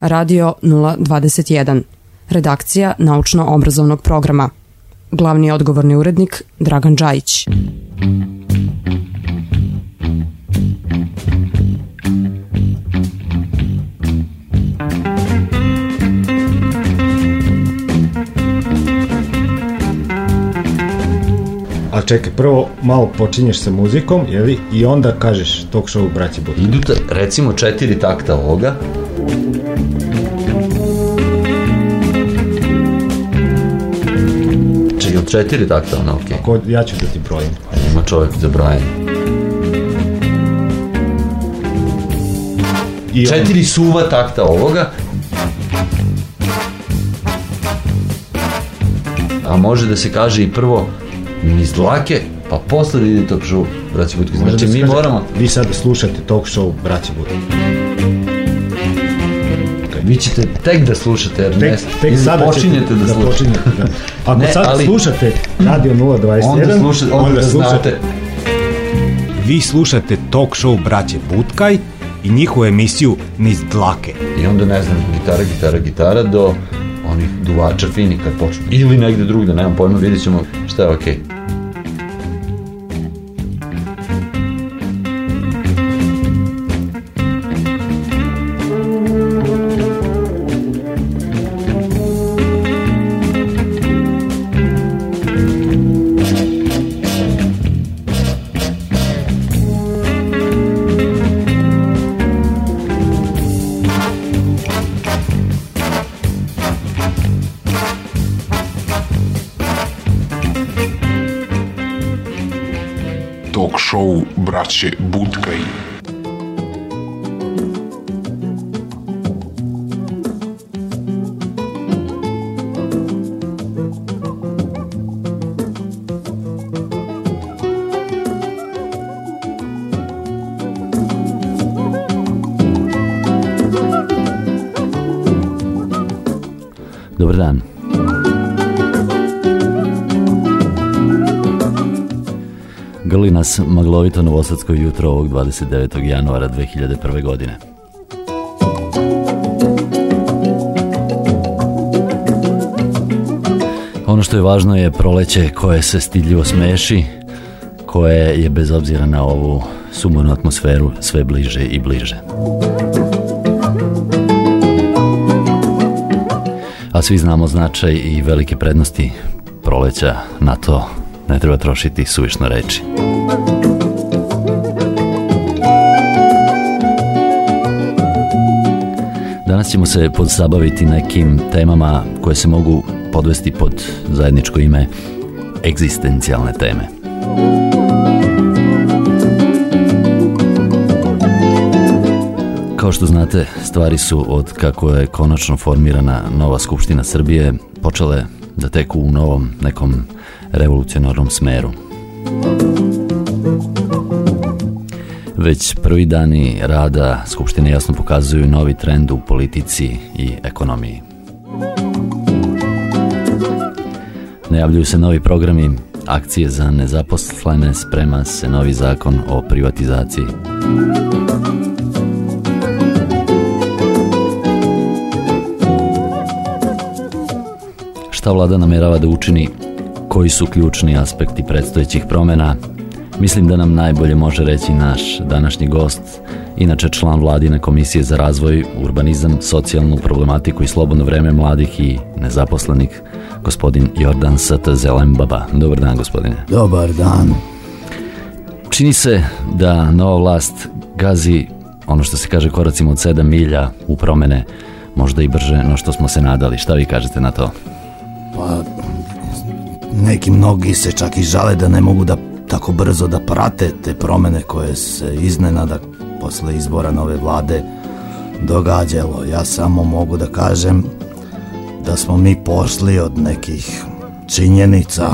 Radio 021. Redakcija naučno-obrazovnog programa. Glavni odgovorni urednik Dragan Đajić. A čekaj, prvo malo počinješ sa muzikom, jeli, i onda kažeš talk show Braći Budka. Idu recimo četiri takta ovoga. Četiri takta ono, okej. Ko, ja ću da ti brojim. Ima čovjek za brojanje. I on- Četiri suva takta ovoga. A može da se kaže i prvo niz dlake, pa posle da ide talk show Braći Budka. može Znači da mi kaže, moramo, Vi sad slušate talk show Braći Budka. Vi ćete tek da slušate, jer ne, Tek, tek sada počinjete ćete da, slušate. počinjete, da. Ako Ne, sad ali- slušate Radio 021, Onda slušate, onda, znate. Vi slušate talk show Braće Butkaj i njihovu emisiju Niz dlake. I onda ne znam, gitara, gitara, gitara do onih duvača fini kad počnu. Ili negde drugde, nemam pojma, vidjet ćemo šta je okej. Talk show braće Budkaj. Dobar dan. Grli nas maglovito novosadsko jutro ovog 29. januara 2001. godine. Ono što je važno je proleće koje se stidljivo smeši, koje je bez obzira na ovu sumornu atmosferu sve bliže i bliže. A svi znamo značaj i velike prednosti proleća, na to ne treba trošiti suvišno reči. Danas ćemo se podzabaviti nekim temama koje se mogu podvesti pod zajedničko ime egzistencijalne teme. Kao što znate, stvari su od kako je konačno formirana nova Skupština Srbije počele da teku u novom nekom revolucionarnom smeru. Već prvi dani rada Skupštine jasno pokazuju novi trend u politici i ekonomiji. Najavljuju se novi programi, akcije za nezaposlene, sprema se novi zakon o privatizaciji. Šta vlada namerava da učini, koji su ključni aspekti predstojećih promjena, mislim da nam najbolje može reći naš današnji gost, inače član vladine komisije za razvoj, urbanizam, socijalnu problematiku i slobodno vreme mladih i nezaposlenih, gospodin Jordan St. Zelembaba. Dobar dan, gospodine. Dobar dan. Čini se da nova vlast gazi ono što se kaže koracima od 7 milja u promene, možda i brže no što smo se nadali. Šta vi kažete na to? Pa, neki mnogi se čak i žale da ne mogu da tako brzo da prate te promene koje se iznenada posle izbora nove vlade događalo. Ja samo mogu da kažem da smo mi pošli od nekih činjenica,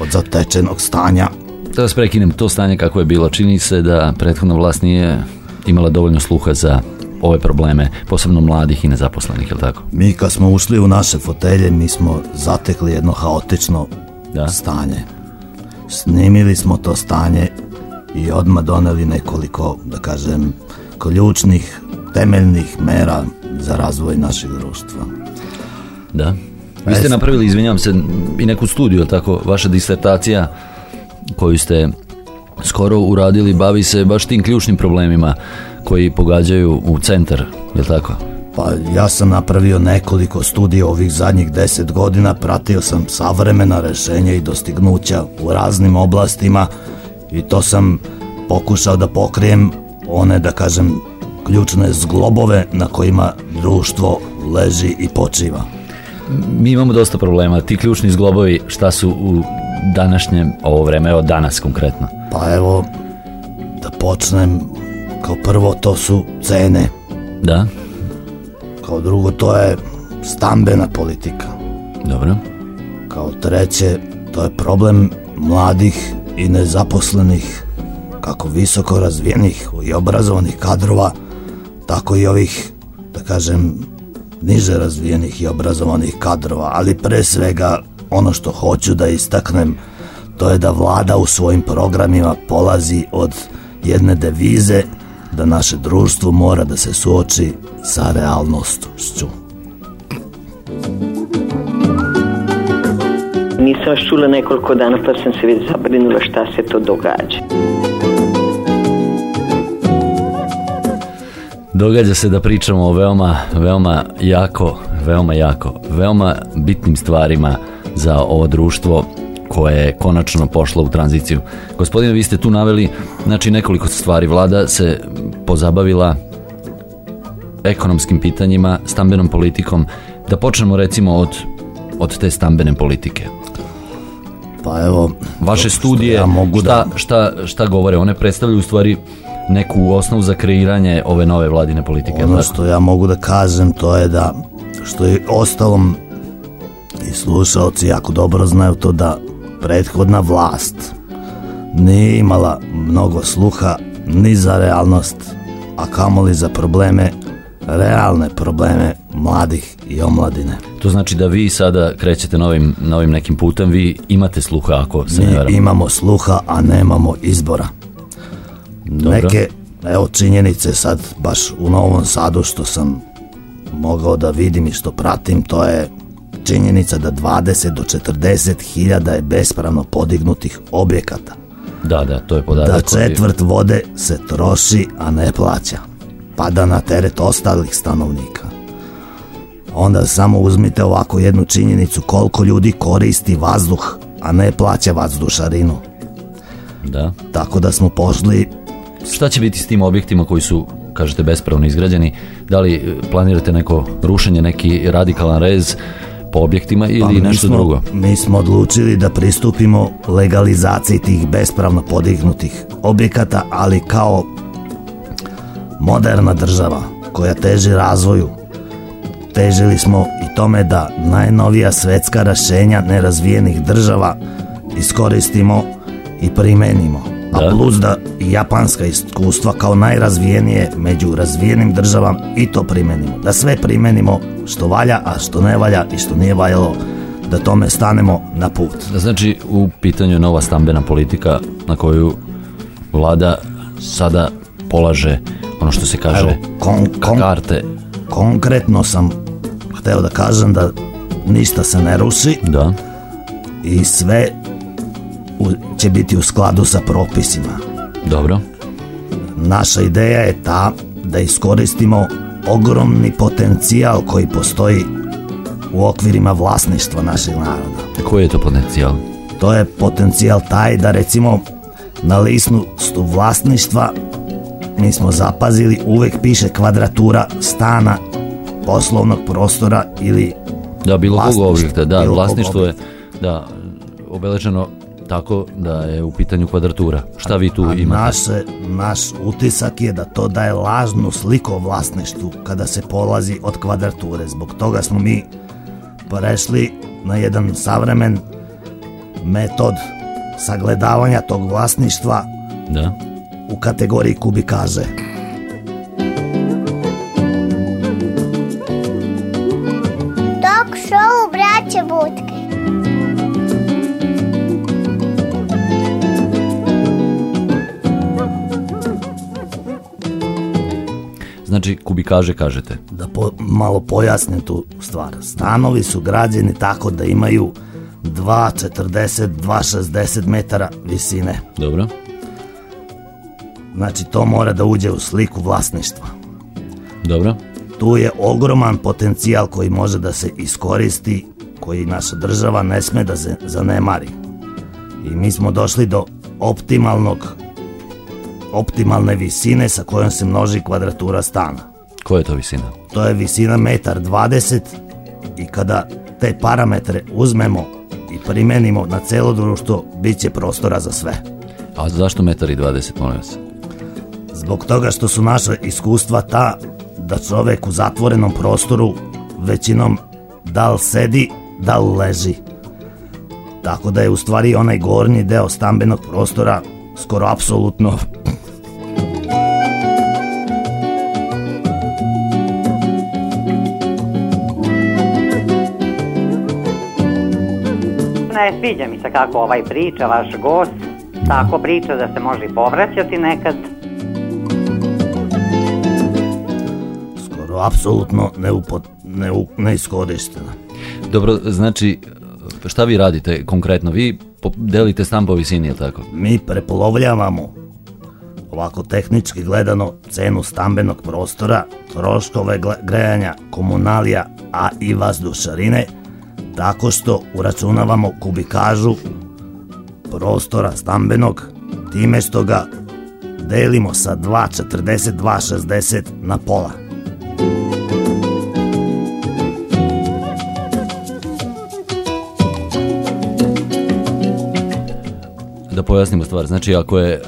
od zatečenog stanja. Da vas prekinem, to stanje kako je bilo, čini se da prethodna vlast nije imala dovoljno sluha za ove probleme, posebno mladih i nezaposlenih, je li tako? Mi kad smo ušli u naše fotelje, mi smo zatekli jedno haotično Da. stanje. Snimili smo to stanje i odmah doneli nekoliko, da kažem, ključnih, temeljnih mera za razvoj našeg društva. Da. Vi ste napravili, izvinjavam se, i neku studiju, tako, vaša disertacija koju ste skoro uradili bavi se baš tim ključnim problemima koji pogađaju u centar, je tako? Pa ja sam napravio nekoliko studija ovih zadnjih deset godina, pratio sam savremena rešenja i dostignuća u raznim oblastima i to sam pokušao da pokrijem one, da kažem, ključne zglobove na kojima društvo leži i počiva. Mi imamo dosta problema. Ti ključni zglobovi šta su u današnjem ovo vreme, evo danas konkretno? Pa evo, da počnem, kao prvo to su cene, Da? Kao drugo to je stambena politika, Dobro. kao treće to je problem mladih i nezaposlenih, kako visoko razvijenih i obrazovanih kadrova, tako i ovih, da kažem, niže razvijenih i obrazovanih kadrova, ali pre svega ono što hoću da istaknem, to je da vlada u svojim programima polazi od jedne devize da naše društvo mora da se suoči sa realnošću. Nisam vas čula nekoliko dana pa sam se već zabrinula šta se to događa. Događa se da pričamo o veoma, veoma jako, veoma jako, veoma bitnim stvarima za ovo društvo koje je konačno pošlo u tranziciju. Gospodine, vi ste tu naveli znači nekoliko stvari. Vlada se pozabavila ekonomskim pitanjima, stambenom politikom. Da počnemo recimo od, od te stambene politike. Pa evo, Vaše studije, ja mogu šta, da, šta, šta govore? One predstavljaju u stvari neku osnovu za kreiranje ove nove vladine politike. ono što ja mogu da kažem to je da što je ostalom i slušalci jako dobro znaju to da prethodna vlast nije imala mnogo sluha ni za realnost, a kamoli za probleme, realne probleme mladih i omladine. To znači da vi sada krećete novim, novim nekim putem, vi imate sluha ako se ne Mi varam. imamo sluha, a nemamo izbora. Dobro. Neke, evo činjenice sad baš u Novom Sadu što sam mogao da vidim i što pratim, to je činjenica da 20 do 40 hiljada je bespravno podignutih objekata. Da, da, to je podatak. Da četvrt vode se troši, a ne plaća. Pada na teret ostalih stanovnika. Onda samo uzmite ovako jednu činjenicu koliko ljudi koristi vazduh, a ne plaća vazdušarinu. Da. Tako da smo pošli Šta će biti s tim objektima koji su, kažete, bespravno izgrađeni? Da li e, planirate neko rušenje, neki radikalan rez po objektima ili Pa mi nešto smo- drugo? Mi smo odlučili da pristupimo legalizaciji tih bespravno podignutih objekata, ali kao moderna država koja teži razvoju, težili smo i tome da najnovija svetska rešenja nerazvijenih država iskoristimo i primenimo. A Da. plus da japanska iskustva kao najrazvijenije među razvijenim državama i to primenimo. Da sve primenimo što valja, a što ne valja i što nije valjalo, da tome stanemo na put. Znači, u pitanju je nova stambena politika na koju vlada sada polaže ono što se kaže Evo, kon, kon, karte. konkretno sam hteo da kažem da ništa se ne ruši Da, i sve u, će biti u skladu sa propisima. dobro. Naša ideja je ta da iskoristimo ogromni potencijal koji postoji u okvirima vlasništva našeg naroda. Koji je to potencijal? To je potencijal taj da recimo na listu vlasništva mi smo zapazili uvek piše kvadratura stana, poslovnog prostora ili Da, bilo kog objekta, da, bilo vlasništvo je da, obeleženo tako da je u pitanju kvadratura. Šta vi tu A imate? naše, naš utisak je da to daje lažnu sliku o vlasništvu kada se polazi od kvadrature. Zbog toga smo mi prešli na jedan savremen metod sagledavanja tog vlasništva Da. u kategoriji kubikaže. Znači kubikaže kažete? Da po, malo pojasnim tu stvar. Stanovi su građeni tako da imaju 2,40, 2,60 metara visine. Dobro. Znači to mora da uđe u sliku vlasništva. Dobro. Tu je ogroman potencijal koji može da se iskoristi, koji naša država ne sme da se zanemari. I mi smo došli do optimalnog optimalne visine sa kojom se množi kvadratura stana. Koja je to visina? To je visina metar 20 i kada te parametre uzmemo i primenimo na celo društvo, bit će prostora za sve. A zašto metar i 20, molim vas? Zbog toga što su naša iskustva ta da čovek u zatvorenom prostoru većinom da li sedi, da li leži. Tako da je u stvari onaj gornji deo stambenog prostora skoro apsolutno Ne sviđa mi se kako ovaj priča, vaš gost, tako priča da se može i povraćati nekad. skoro apsolutno neupo, neu, neiskorištena. Dobro, znači, šta vi radite konkretno? Vi delite stan po visini, je li tako? Mi prepolovljavamo ovako tehnički gledano cenu stambenog prostora, troškove grejanja, komunalija, a i vazdušarine, tako što uračunavamo kubikažu prostora stambenog time što ga delimo sa 2,40, 2,60 na pola. Da pojasnimo stvar, znači ako je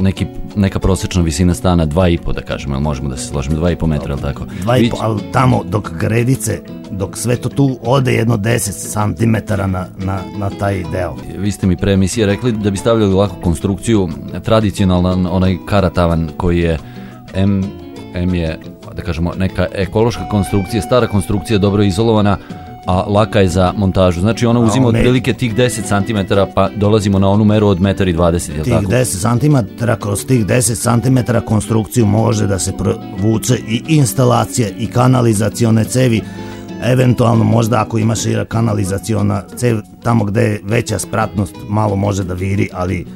neki, neka prosječna visina stana 2,5 da kažemo, jel možemo da se složimo 2,5 metra, jel tako? Dva i Vi- po, ali tamo dok gredice, dok sve to tu ode jedno 10 cm na, na, na taj deo. Vi ste mi pre emisije rekli da bi stavljali lako konstrukciju, tradicionalan onaj karatavan koji je M, M je, da kažemo, neka ekološka konstrukcija, stara konstrukcija, dobro izolovana, a laka je za montažu. Znači ona uzima ne- otprilike tih 10 cm pa dolazimo na onu meru od 1,20 m, Tih tako? 10 cm, kroz tih 10 cm konstrukciju može da se provuče i instalacija i kanalizacione cevi, eventualno možda ako ima šira kanalizaciona cev, tamo gde je veća spratnost malo može da viri, ali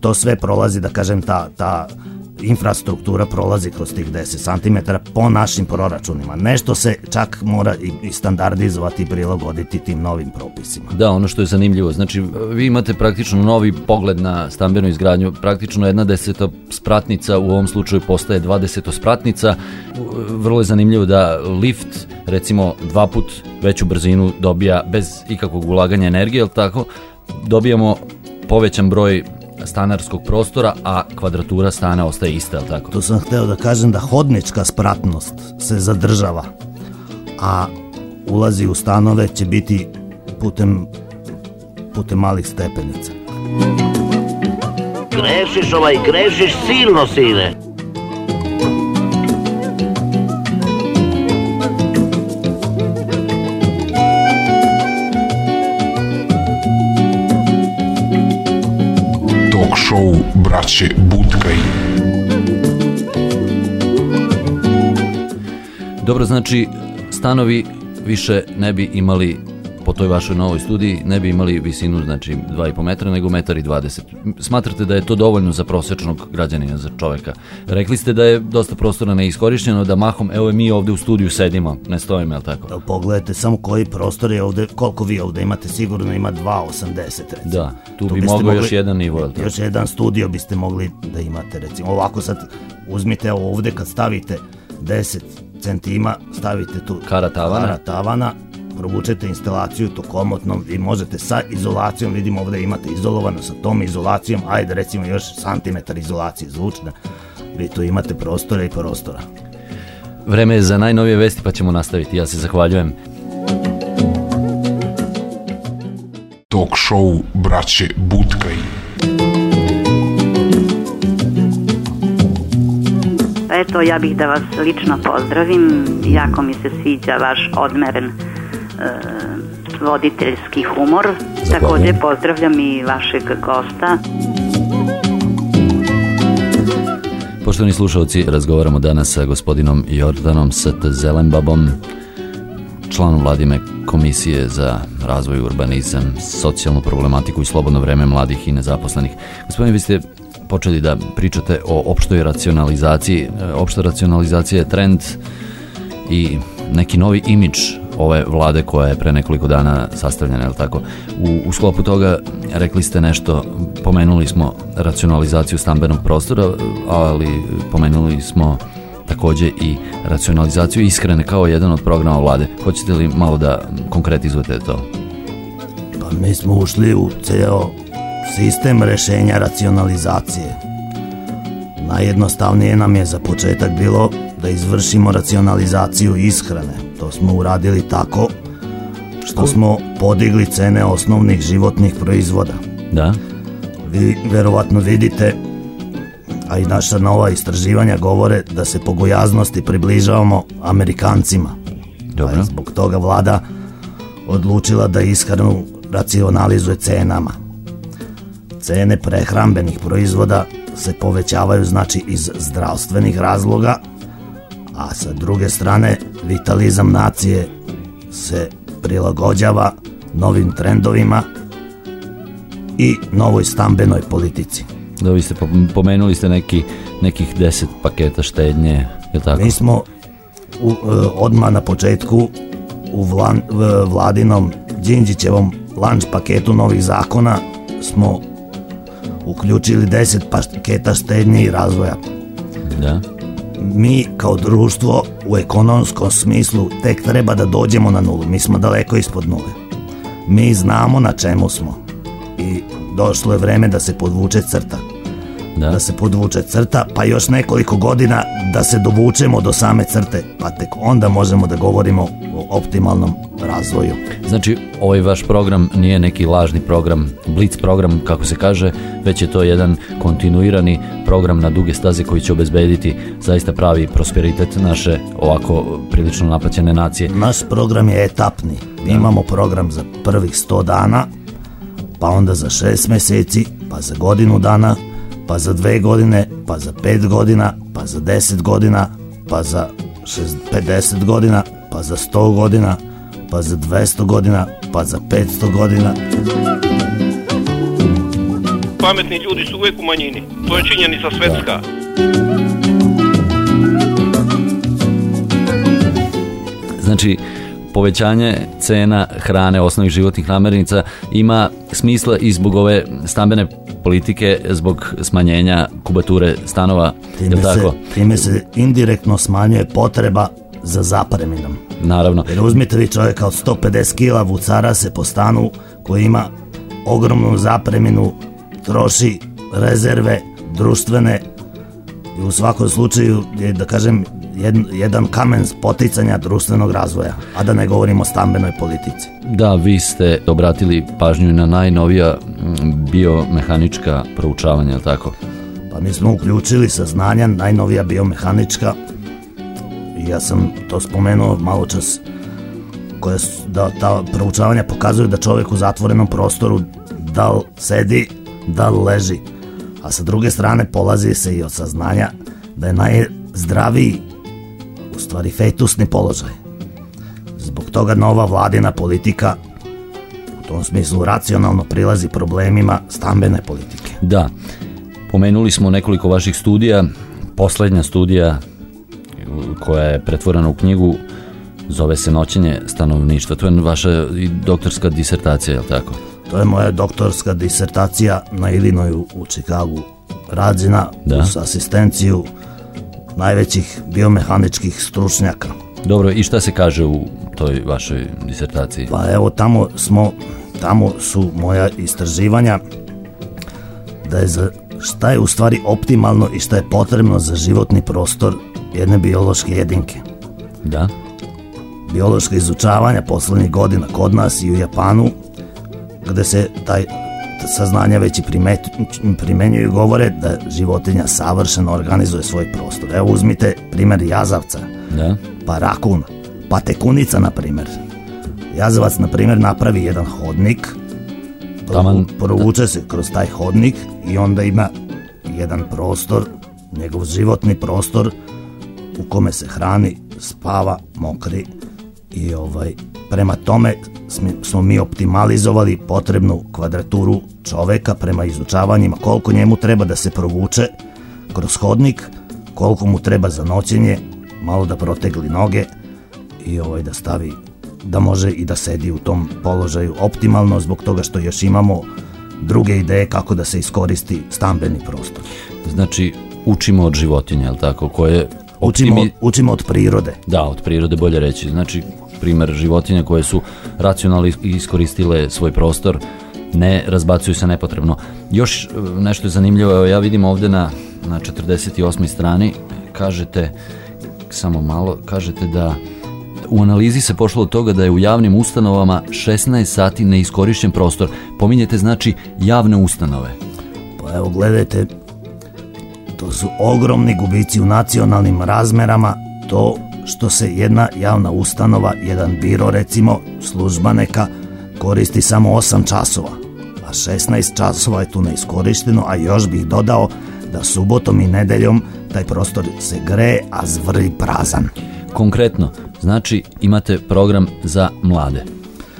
to sve prolazi, da kažem, ta, ta infrastruktura prolazi kroz tih 10 cm po našim proračunima. Nešto se čak mora i, standardizovati i prilagoditi tim novim propisima. Da, ono što je zanimljivo, znači vi imate praktično novi pogled na stambenu izgradnju, praktično jedna deseta spratnica u ovom slučaju postaje 20 spratnica. Vrlo je zanimljivo da lift recimo dva put veću brzinu dobija bez ikakvog ulaganja energije, jel tako? Dobijamo povećan broj stanarskog prostora, a kvadratura stana ostaje ista, jel tako? Tu sam hteo da kažem da hodnička spratnost se zadržava, a ulazi u stanove će biti putem, putem malih stepenica. Grešiš ovaj, grešiš silno, sine. Braće Budkaj. Dobro, znači stanovi više ne bi imali po toj vašoj novoj studiji ne bi imali visinu znači 2,5 metra nego metar i 20. Smatrate da je to dovoljno za prosječnog građanina, za čoveka. Rekli ste da je dosta prostora neiskorišćeno, da mahom, evo mi ovde u studiju sedimo, ne stojimo, je li tako? Evo, Pogledajte samo koji prostor je ovde, koliko vi ovde imate, sigurno ima 2,80 recimo. Da, tu bi biste mogao još jedan nivo, je li tako? Još jedan studio biste mogli da imate, recimo. Ovako sad uzmite ovde kad stavite 10 centima, stavite tu Kara tavana. kara tavana, provučete instalaciju to komotno i možete sa izolacijom, vidimo ovde imate izolovano sa tom izolacijom, ajde recimo još santimetar izolacije zvučne, vi tu imate prostora i prostora. Vreme je za najnovije vesti pa ćemo nastaviti. Ja se zahvaljujem. Talk show braće Budkaj. Eto, ja bih da vas lično pozdravim. Jako mi se sviđa vaš odmeren voditeljski humor. Takođe pozdravljam i vašeg gosta. Poštovani slušalci, razgovaramo danas sa gospodinom Jordanom St. Zelenbabom, članom vladime Komisije za razvoj urbanizam, socijalnu problematiku i slobodno vreme mladih i nezaposlenih. Gospodine, vi ste počeli da pričate o opštoj racionalizaciji. E, opšta racionalizacija je trend i neki novi imidž ove vlade koja je pre nekoliko dana sastavljena, je tako? U, u sklopu toga rekli ste nešto, pomenuli smo racionalizaciju stambenog prostora, ali pomenuli smo takođe i racionalizaciju iskrene kao jedan od programa vlade. Hoćete li malo da konkretizujete to? Pa mi smo ušli u ceo sistem rešenja racionalizacije. Najjednostavnije nam je za početak bilo da izvršimo racionalizaciju ishrane. To smo uradili tako što smo podigli cene osnovnih životnih proizvoda. Da. Vi verovatno vidite, a i naša nova istraživanja govore da se po gojaznosti približavamo Amerikancima. Dobro. Pa zbog toga vlada odlučila da ishranu racionalizuje cenama. Cene prehrambenih proizvoda se povećavaju znači iz zdravstvenih razloga, a sa druge strane vitalizam nacije se prilagođava novim trendovima i novoj stambenoj politici. Da vi ste pomenuli ste neki, nekih deset paketa štednje, je tako? Mi smo u, e, odmah na početku u vlan, v, vladinom Đinđićevom lanč paketu novih zakona smo uključili 10 paketa štednje i razvoja. Da. Mi kao društvo u ekonomskom smislu tek treba da dođemo na nulu. Mi smo daleko ispod nule. Mi znamo na čemu smo i došlo je vreme da se podvuče crta. Da. da se podvuče crta, pa još nekoliko godina da se dovučemo do same crte, pa tek onda možemo da govorimo o optimalnom razvoju. Znači, ovaj vaš program nije neki lažni program, blic program, kako se kaže, već je to jedan kontinuirani program na duge staze koji će obezbediti zaista pravi prosperitet naše ovako prilično naplaćene nacije. Naš program je etapni. Da. imamo program za prvih 100 dana, pa onda za 6 meseci, pa za godinu dana, pa za dve godine, pa za pet godina, pa za deset godina, pa za 50 godina, pa za 100 godina, pa za 200 godina, pa za 500 godina. Pametni ljudi su uvek u manjini. To je činjenica svetska. Znači, povećanje cena hrane, osnovnih životnih namirnica ima smisla i zbog ove stambene politike zbog smanjenja kubature stanova, time je tako? Se, time se indirektno smanjuje potreba za zapreminom. Naravno. Jer uzmite vi čovjeka od 150 kila vucara se po stanu koji ima ogromnu zapreminu, troši rezerve društvene i u svakom slučaju je, da kažem, jed, jedan kamen poticanja društvenog razvoja, a da ne govorimo o stambenoj politici. Da, vi ste obratili pažnju na najnovija biomehanička proučavanja, je tako? Pa mi smo uključili saznanja najnovija biomehanička i ja sam to spomenuo malo čas koje su, da ta proučavanja pokazuju da čovjek u zatvorenom prostoru da li sedi, da li leži, a sa druge strane polazi se i od saznanja da je najzdraviji u stvari fetusni položaj. Zbog toga nova vladina politika u tom smislu racionalno prilazi problemima stambene politike. Da, pomenuli smo nekoliko vaših studija, poslednja studija koja je pretvorena u knjigu zove se Noćenje stanovništva. To je vaša doktorska disertacija, je li tako? To je moja doktorska disertacija na Illinoisu u Čikagu. Rađena da. uz asistenciju najvećih biomehaničkih stručnjaka. Dobro, i šta se kaže u toj vašoj disertaciji? Pa evo tamo smo, tamo su moja istraživanja da je za šta je u stvari optimalno i šta je potrebno za životni prostor jedne biološke jedinke. Da. Biološka izučavanja poslednjih godina kod nas i u Japanu, gde se taj saznanja već i primenjuju i govore da životinja savršeno organizuje svoj prostor. Evo uzmite primer jazavca, da. pa rakun, pa tekunica na primer. Jazavac na primer napravi jedan hodnik, Taman, provuče se kroz taj hodnik i onda ima jedan prostor njegov životni prostor u kome se hrani, spava, mokri i ovaj prema tome smo mi optimalizovali potrebnu kvadraturu čoveka prema izučavanjima koliko njemu treba da se provuče kroz hodnik, koliko mu treba za noćenje, malo da protegli noge i ovaj da stavi da može i da sedi u tom položaju optimalno zbog toga što još imamo druge ideje kako da se iskoristi stambeni prostor. Znači, učimo od životinja, je tako, koje... Učimo, učimo od prirode. Da, od prirode bolje reći. Znači, primer životinja koje su racionalno iskoristile svoj prostor, ne razbacuju se nepotrebno. Još e, nešto je zanimljivo, evo ja vidim ovde na, na 48. strani, kažete, samo malo, kažete da u analizi se pošlo od toga da je u javnim ustanovama 16 sati neiskorišćen prostor. Pominjete znači javne ustanove. Pa evo gledajte, to su ogromni gubici u nacionalnim razmerama, to što se jedna javna ustanova, jedan biro recimo, služba neka, koristi samo 8 časova, a 16 časova je tu neiskorišteno, a još bih dodao da subotom i nedeljom taj prostor se gre, a zvrli prazan. Konkretno, znači imate program za mlade.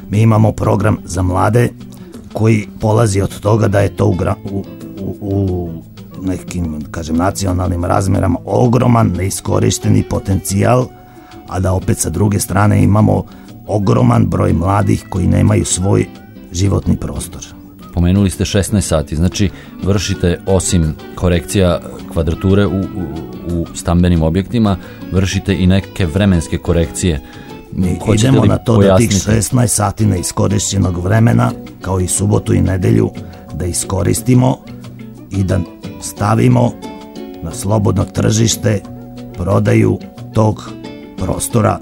Mi imamo program za mlade koji polazi od toga da je to u, u, u, u nekim, kažem, nacionalnim razmerama ogroman neiskorišteni potencijal, a da opet sa druge strane imamo ogroman broj mladih koji nemaju svoj životni prostor. Pomenuli ste 16 sati, znači vršite osim korekcija kvadrature u, u, u stambenim objektima, vršite i neke vremenske korekcije. Mi idemo na to pojasniti? da tih 16 sati neiskorišćenog vremena, kao i subotu i nedelju, da iskoristimo i da stavimo na slobodno tržište prodaju tog prostora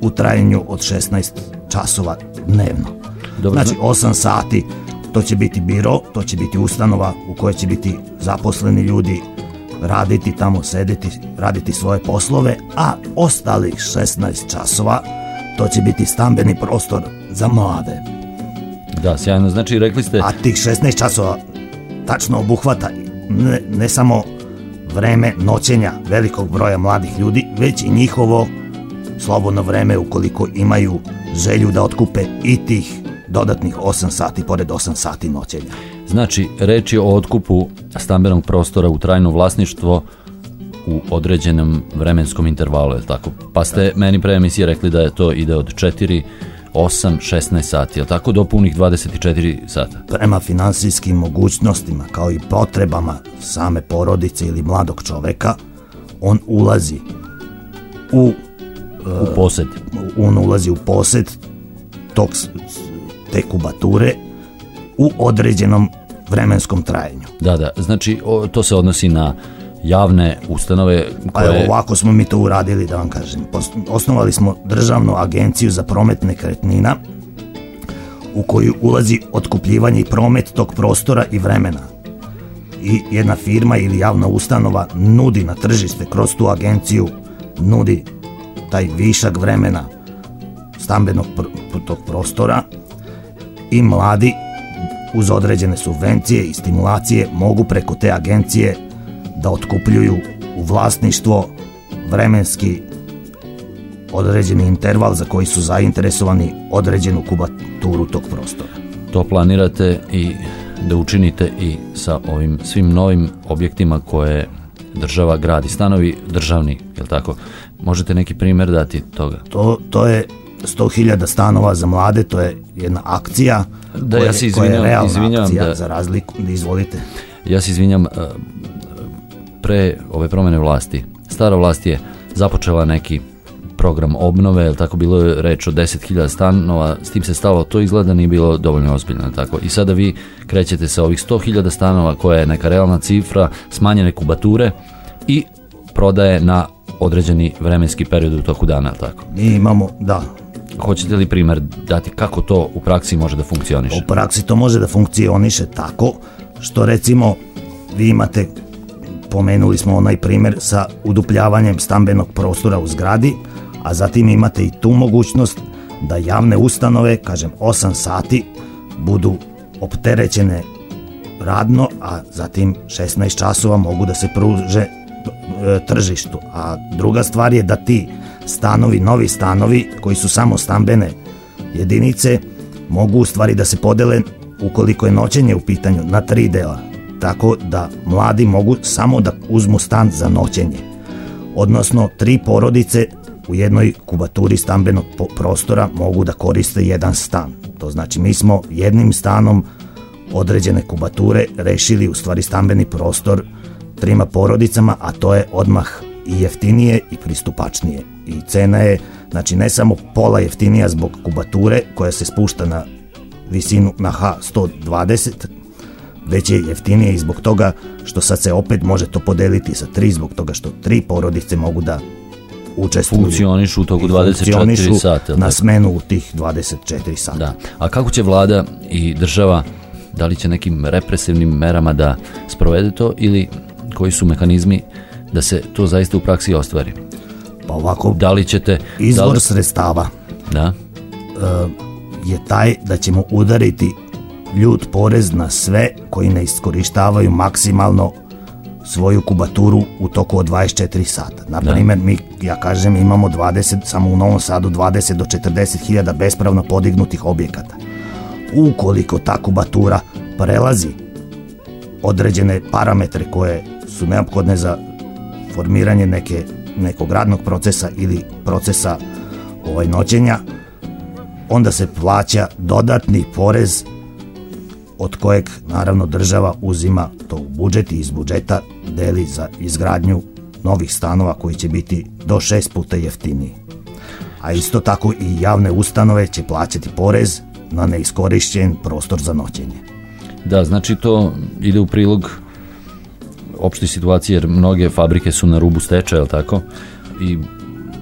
u trajanju od 16 časova dnevno. Dobro. Znači 8 sati to će biti biro, to će biti ustanova u kojoj će biti zaposleni ljudi raditi tamo, sedeti, raditi svoje poslove, a ostalih 16 časova to će biti stambeni prostor za mlade. Da, sjajno, znači rekli ste... A tih 16 časova tačno obuhvata ne, ne samo vreme noćenja velikog broja mladih ljudi, već i njihovo slobodno vreme ukoliko imaju želju da otkupe i tih dodatnih 8 sati pored 8 sati noćenja. Znači, reč je o otkupu stambenog prostora u trajno vlasništvo u određenom vremenskom intervalu, je tako? Pa ste da. meni pre emisije rekli da je to ide od 4 8, 16 sati, je tako do punih 24 sata? Prema finansijskim mogućnostima, kao i potrebama same porodice ili mladog čoveka, on ulazi u u posed. On ulazi u posed tog, te kubature u određenom vremenskom trajanju. Da, da, znači o, to se odnosi na javne ustanove koje... Pa evo, ovako smo mi to uradili, da vam kažem. Osnovali smo državnu agenciju za promet nekretnina u koju ulazi otkupljivanje i promet tog prostora i vremena. I jedna firma ili javna ustanova nudi na tržište kroz tu agenciju nudi taj višak vremena stambenog pr tog prostora i mladi uz određene subvencije i stimulacije mogu preko te agencije da otkupljuju u vlasništvo vremenski određeni interval za koji su zainteresovani određenu kubaturu tog prostora. To planirate i da učinite i sa ovim svim novim objektima koje država gradi, stanovi državni, je tako? Možete neki primer dati toga? To, to je 100.000 stanova za mlade, to je jedna akcija da, koja, ja se izvinjam, koja je realna izvinjam, akcija da, za razliku, da izvolite. Ja se izvinjam, pre ove promene vlasti, stara vlast je započela neki program obnove, ili tako bilo je reč o 10.000 stanova, s tim se stalo, to izgleda nije bilo dovoljno ozbiljno, tako. I sada vi krećete sa ovih 100.000 stanova, koja je neka realna cifra, smanjene kubature i prodaje na određeni vremenski period u toku dana, tako. Mi imamo, da, Hoćete li primer dati kako to u praksi može da funkcioniše? U praksi to može da funkcioniše tako što recimo vi imate pomenuli smo onaj primer sa udupljavanjem stambenog prostora u zgradi, a zatim imate i tu mogućnost da javne ustanove, kažem 8 sati, budu opterećene radno, a zatim 16 časova mogu da se pruže e, tržištu. A druga stvar je da ti stanovi, novi stanovi koji su samo stambene jedinice mogu u stvari da se podele ukoliko je noćenje u pitanju na tri dela. Tako da mladi mogu samo da uzmu stan za noćenje. Odnosno tri porodice u jednoj kubaturi stambenog prostora mogu da koriste jedan stan. To znači mi smo jednim stanom određene kubature rešili u stvari stambeni prostor trima porodicama, a to je odmah i jeftinije i pristupačnije. I cena je, znači ne samo pola jeftinija zbog kubature koja se spušta na visinu na H120, već je jeftinije i zbog toga što sad se opet može to podeliti sa tri, zbog toga što tri porodice mogu da učestvuju. Funkcionišu u toku 24 sata. Na smenu u tih 24 sata. Da. A kako će vlada i država, da li će nekim represivnim merama da sprovede to ili koji su mehanizmi da se to zaista u praksi ostvari? Pa ovako, da li ćete... Izvor da li... sredstava da? Uh, je taj da ćemo udariti ljud porez na sve koji ne iskorištavaju maksimalno svoju kubaturu u toku od 24 sata. Na primjer, mi, ja kažem, imamo 20, samo u Novom Sadu 20 do 40 hiljada bespravno podignutih objekata. Ukoliko ta kubatura prelazi određene parametre koje su neophodne za formiranje neke, nekog radnog procesa ili procesa ovaj noćenja, onda se plaća dodatni porez od kojeg naravno država uzima to u budžet i iz budžeta deli za izgradnju novih stanova koji će biti do šest puta jeftiniji. A isto tako i javne ustanove će plaćati porez na neiskorišćen prostor za noćenje. Da, znači to ide u prilog opštoj situaciji jer mnoge fabrike su na rubu stečaja, je tako? I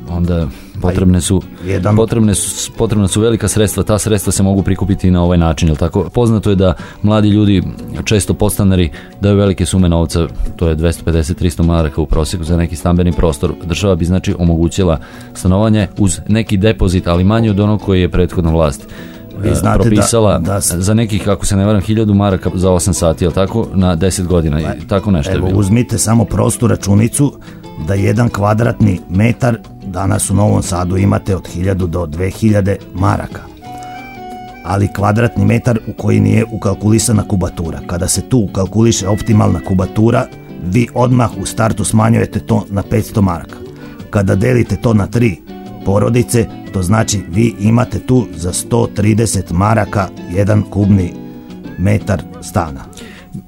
onda potrebne su, jedan... potrebne su potrebna su velika sredstva, ta sredstva se mogu prikupiti na ovaj način, je tako? Poznato je da mladi ljudi, često podstanari, daju velike sume novca, to je 250-300 maraka u prosjeku za neki stambeni prostor. Država bi znači omogućila stanovanje uz neki depozit, ali manje od onog koji je prethodna vlast Vi znate propisala da, da, za nekih, ako se ne varam, 1000 maraka za 8 sati, je tako? Na 10 godina, i tako nešto evo, je bilo. uzmite samo prostu računicu da jedan kvadratni metar danas u Novom Sadu imate od 1000 do 2000 maraka. Ali kvadratni metar u koji nije ukalkulisana kubatura. Kada se tu ukalkuliše optimalna kubatura, vi odmah u startu smanjujete to na 500 maraka. Kada delite to na tri porodice, to znači vi imate tu za 130 maraka jedan kubni metar stana.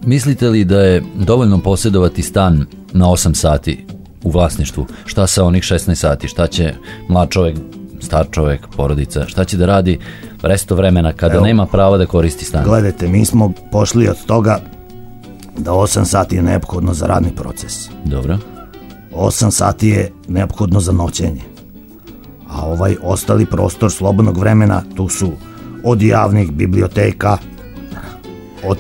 Mislite li da je dovoljno posjedovati stan na 8 sati u vlasništvu? Šta sa onih 16 sati? Šta će mlad čovjek, star čovjek, porodica, šta će da radi resto vremena kada Evo, nema prava da koristi stan? Gledajte, mi smo pošli od toga da 8 sati je neophodno za radni proces. Dobro. 8 sati je neophodno za noćenje. A ovaj ostali prostor slobodnog vremena tu su od javnih biblioteka, od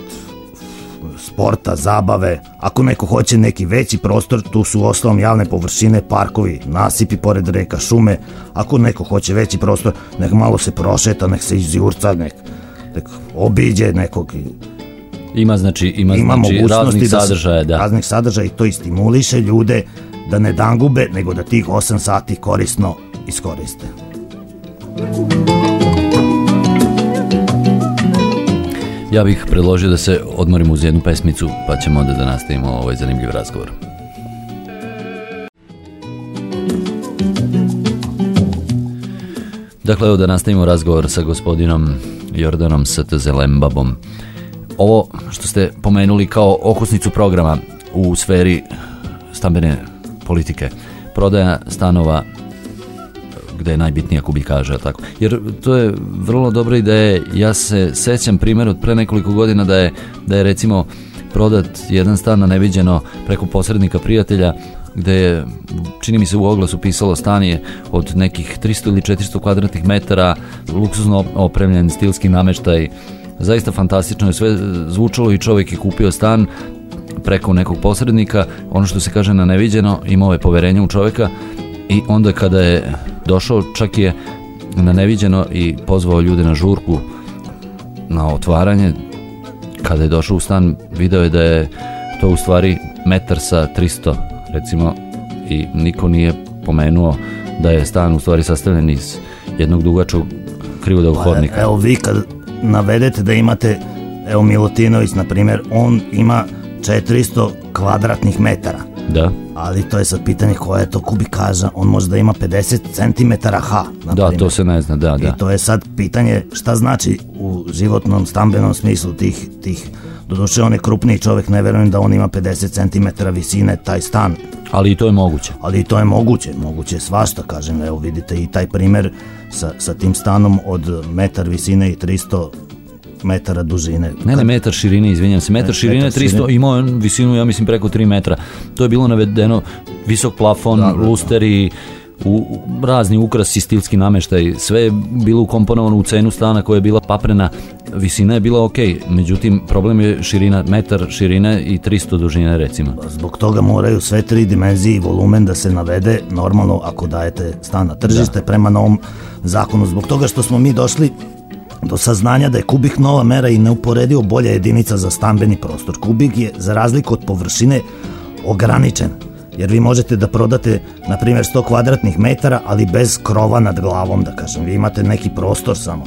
sporta, zabave. Ako neko hoće neki veći prostor, tu su ostalom javne površine, parkovi, nasipi pored reka, šume. Ako neko hoće veći prostor, nek malo se prošeta, nek se izjurca, nek, nek obiđe nekog ima znači ima, ima znači raznih da sadržaja, da. Raznih sadržaja i to i stimuliše ljude da ne dangube, nego da tih 8 sati korisno iskoriste. Ja bih predložio da se odmorimo uz jednu pesmicu, pa ćemo onda da nastavimo ovaj zanimljiv razgovor. Dakle, evo da nastavimo razgovor sa gospodinom Jordanom STZ Lembabom. Ovo što ste pomenuli kao okusnicu programa u sferi stambene politike, prodaja stanova gde je najbitnija kubikaža, tako. Jer to je vrlo dobra ideja. Ja se sećam primjer od pre nekoliko godina da je, da je recimo prodat jedan stan na neviđeno preko posrednika prijatelja gde je, čini mi se u oglasu pisalo stanje od nekih 300 ili 400 kvadratnih metara, luksuzno opremljen stilski nameštaj, zaista fantastično je sve zvučalo i čovjek je kupio stan preko nekog posrednika, ono što se kaže na neviđeno, imao je poverenje u čovjeka i onda kada je došao čak je na neviđeno i pozvao ljude na žurku na otvaranje kada je došao u stan video je da je to u stvari metar sa 300 recimo, i niko nije pomenuo da je stan u stvari sastavljen iz jednog dugačkog krivudog hodnika. Pa, Evo vi kad navedete da imate, evo Milutinović na primjer, on ima 400 kvadratnih metara. Da. Ali to je sad pitanje koja je to kubikaža, on može da ima 50 cm H. Na Da, primjer. to se ne zna, da, da. I to je sad pitanje šta znači u životnom stambenom smislu tih, tih doduše on je krupniji čovjek, ne verujem da on ima 50 cm visine taj stan, Ali i to je moguće. ali i to je moguće, moguće je svašta, kažem, evo vidite i taj primjer sa, sa tim stanom od metar visine i 300 metara dužine. Ne, ne, metar širine, izvinjam se, metar Ne, širine metar 300, širine. imao visinu, ja mislim, preko 3 metra. To je bilo navedeno, visok plafon, Da, da, da. lusteri, u, razni ukrasi, stilski nameštaj, sve je bilo ukomponovano u cenu stana koja je bila paprena, visina je bila ok, međutim, problem je širina, metar širine i 300 dužine, recimo. Zbog toga moraju sve tri dimenzije i volumen da se navede normalno ako dajete stan na tržište prema novom zakonu. Zbog toga što smo mi došli do saznanja da je kubik nova mera i neuporedivo bolja jedinica za stambeni prostor. Kubik je, za razliku od površine, ograničen. Jer vi možete da prodate, na primjer, 100 kvadratnih metara, ali bez krova nad glavom, da kažem. Vi imate neki prostor samo.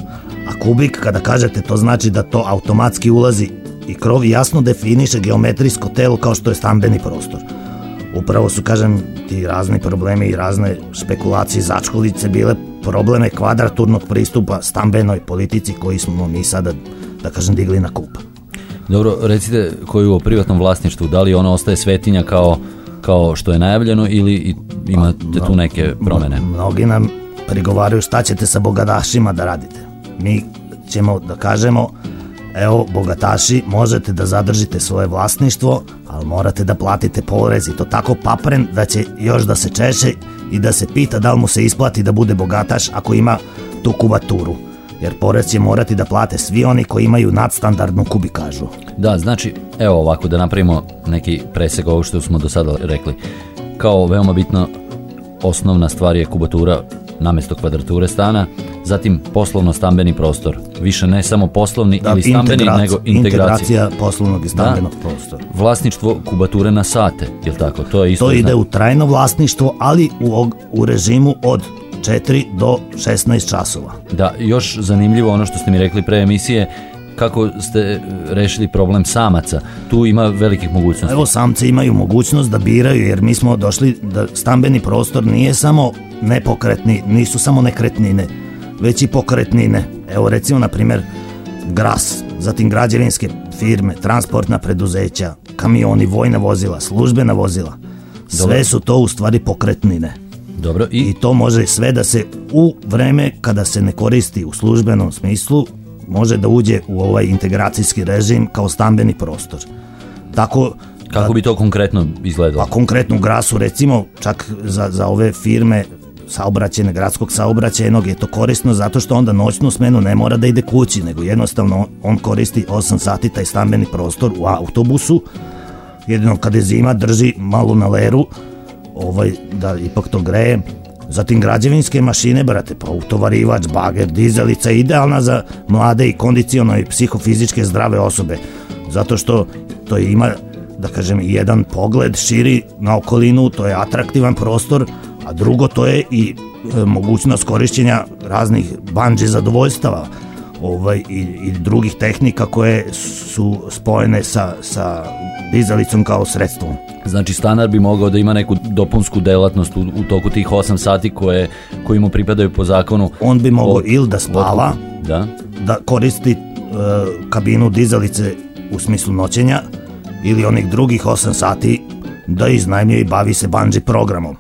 A kubik, kada kažete, to znači da to automatski ulazi i krov jasno definiše geometrijsko telo kao što je stambeni prostor. Upravo su, kažem, ti razni problemi i razne špekulacije i začkoljice bile probleme kvadraturnog pristupa stambenoj politici koji smo mi sada, da kažem, digli na kup. Dobro, recite koju o privatnom vlasništvu, da li ono ostaje svetinja kao, kao što je najavljeno ili imate tu neke promene? Mnogi nam prigovaraju šta ćete sa bogatašima da radite. Mi ćemo da kažemo, evo, bogataši, možete da zadržite svoje vlasništvo, ali morate da platite porez i to tako papren da će još da se češe i da se pita da li mu se isplati da bude bogataš ako ima tu kubaturu. Jer porez će morati da plate svi oni koji imaju nadstandardnu kubikažu. Da, znači, evo ovako da napravimo neki preseg ovog što smo do sada rekli. Kao veoma bitno, osnovna stvar je kubatura namesto kvadrature stana, zatim poslovno-stambeni prostor. Više ne samo poslovni ili stambeni, integrac- nego integracija. integracija poslovnog i stambenog prostora. Vlasništvo kubature na sate, jel tako? To je isto To ide u trajno vlasništvo, ali u, u režimu od 4 do 16 časova. Da, još zanimljivo ono što ste mi rekli pre emisije, kako ste e, rešili problem samaca. Tu ima velikih mogućnosti. Evo samci imaju mogućnost da biraju jer mi smo došli da stambeni prostor nije samo nepokretni, nisu samo nekretnine, već i pokretnine. Evo recimo na primjer gras, zatim građevinske firme, transportna preduzeća, kamioni, vojna vozila, službena vozila. Sve su to u stvari pokretnine. Dobro, i I to može sve da se u vreme kada se ne koristi u službenom smislu može da uđe u ovaj integracijski režim kao stambeni prostor. Tako kako bi to konkretno izgledalo? pa konkretno u Grasu recimo čak za, za ove firme saobraćajne, gradskog saobraćajnog je to korisno zato što onda noćnu smenu ne mora da ide kući, nego jednostavno on koristi 8 sati taj stambeni prostor u autobusu, jedino kad je zima drži malo na leru, ovaj, da ipak to greje, Zatim građevinske mašine, brate, pa utovarivač, bager, dizelica, idealna za mlade i kondiciono i psihofizičke zdrave osobe. Zato što to ima, da kažem, jedan pogled širi na okolinu, to je atraktivan prostor, a drugo to je i e, mogućnost korišćenja raznih banđi zadovoljstava ovaj, i, i drugih tehnika koje su spojene sa, sa dizelicom kao sredstvom. Znači stanar bi mogao da ima neku dopunsku delatnost u, u toku tih 8 sati koje, koji mu pripadaju po zakonu. On bi mogao ili da spava, Da. da koristi e, kabinu dizalice u smislu noćenja ili onih drugih 8 sati da iznajmljuje i bavi se bungee programom.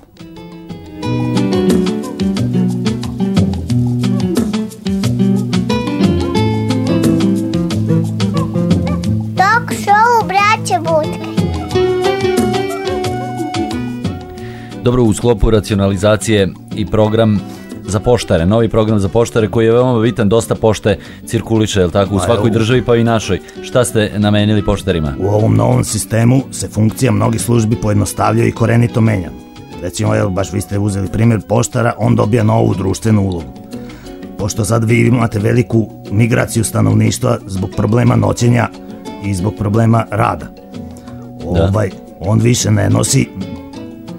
Dobro, u sklopu racionalizacije i program za poštare, novi program za poštare koji je veoma bitan, dosta pošte cirkuliše, jel tako, u Ma, svakoj državi pa i našoj. Šta ste namenili poštarima? U ovom novom sistemu se funkcija mnogih službi pojednostavljaju i korenito menja. Recimo, evo, baš vi ste uzeli primjer poštara, on dobija novu društvenu ulogu. Pošto sad vi imate veliku migraciju stanovništva zbog problema noćenja i zbog problema rada. Da. Ovaj, on više ne nosi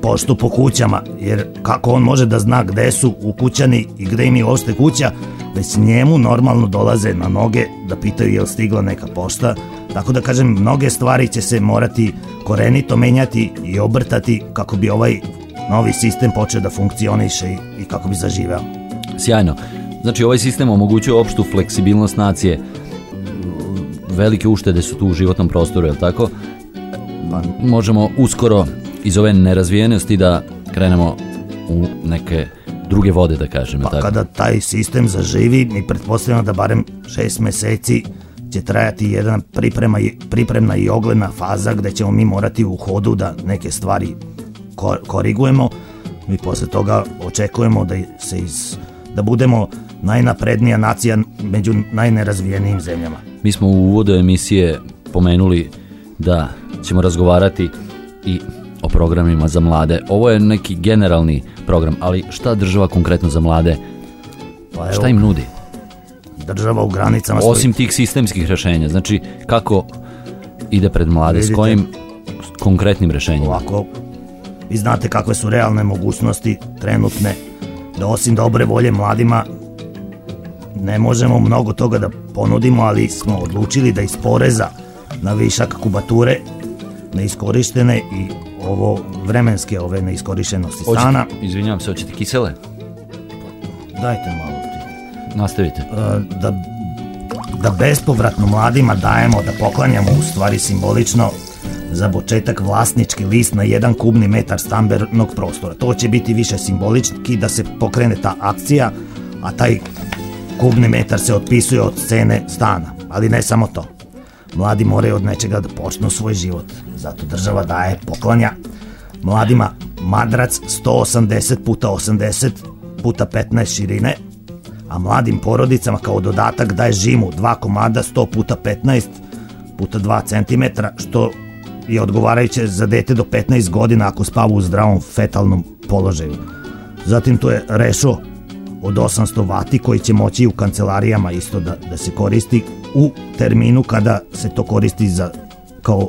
poštu po kućama, jer kako on može da zna gde su u kućani i gde im je uopšte kuća, već njemu normalno dolaze na noge da pitaju je li stigla neka pošta, tako da kažem, mnoge stvari će se morati korenito menjati i obrtati kako bi ovaj novi sistem počeo da funkcioniše i, i kako bi zaživeo. Sjajno. Znači ovaj sistem omogućuje opštu fleksibilnost nacije. Velike uštede su tu u životnom prostoru, je li tako? Možemo uskoro iz ove nerazvijenosti da krenemo u neke druge vode, da kažem. Pa tako? kada taj sistem zaživi, mi pretpostavljamo da barem šest meseci će trajati jedna priprema, pripremna i ogledna faza gde ćemo mi morati u hodu da neke stvari ko- korigujemo. Mi posle toga očekujemo da se iz, da budemo najnaprednija nacija među najnerazvijenijim zemljama. Mi smo u uvodu emisije pomenuli da ćemo razgovarati i o programima za mlade. Ovo je neki generalni program, ali šta država konkretno za mlade? Pa evo, Šta im nudi? Država u granicama Osim tih sistemskih rešenja, znači kako ide pred mlade, s Vidite. kojim konkretnim rešenjima? Ovako, vi znate kakve su realne mogućnosti trenutne, da osim dobre volje mladima ne možemo mnogo toga da ponudimo, ali smo odlučili da iz poreza na višak kubature neiskorištene i ovo vremenske ove neiskorištenosti Hoćete- stana, Izvinjavam se, hoćete kisele? dajte malo Nastavite. e, da, da bespovratno mladima dajemo, da poklanjamo u stvari simbolično za početak vlasnički list na jedan kubni metar stambenog prostora. To će biti više simbolički da se pokrene ta akcija, a taj kubni metar se otpisuje od cene stana. Ali ne samo to. Mladi moraju od nečega da počnu svoj život. Zato država daje, poklanja mladima madrac 180 puta 80 puta 15 širine, a mladim porodicama kao dodatak daje žimu dva komada 100 puta 15 puta 2 cm, što je odgovarajuće za dete do 15 godina ako spava u zdravom fetalnom položaju. Zatim to je rešo od 800 vati koji će moći u kancelarijama isto da, da se koristi u terminu kada se to koristi za kao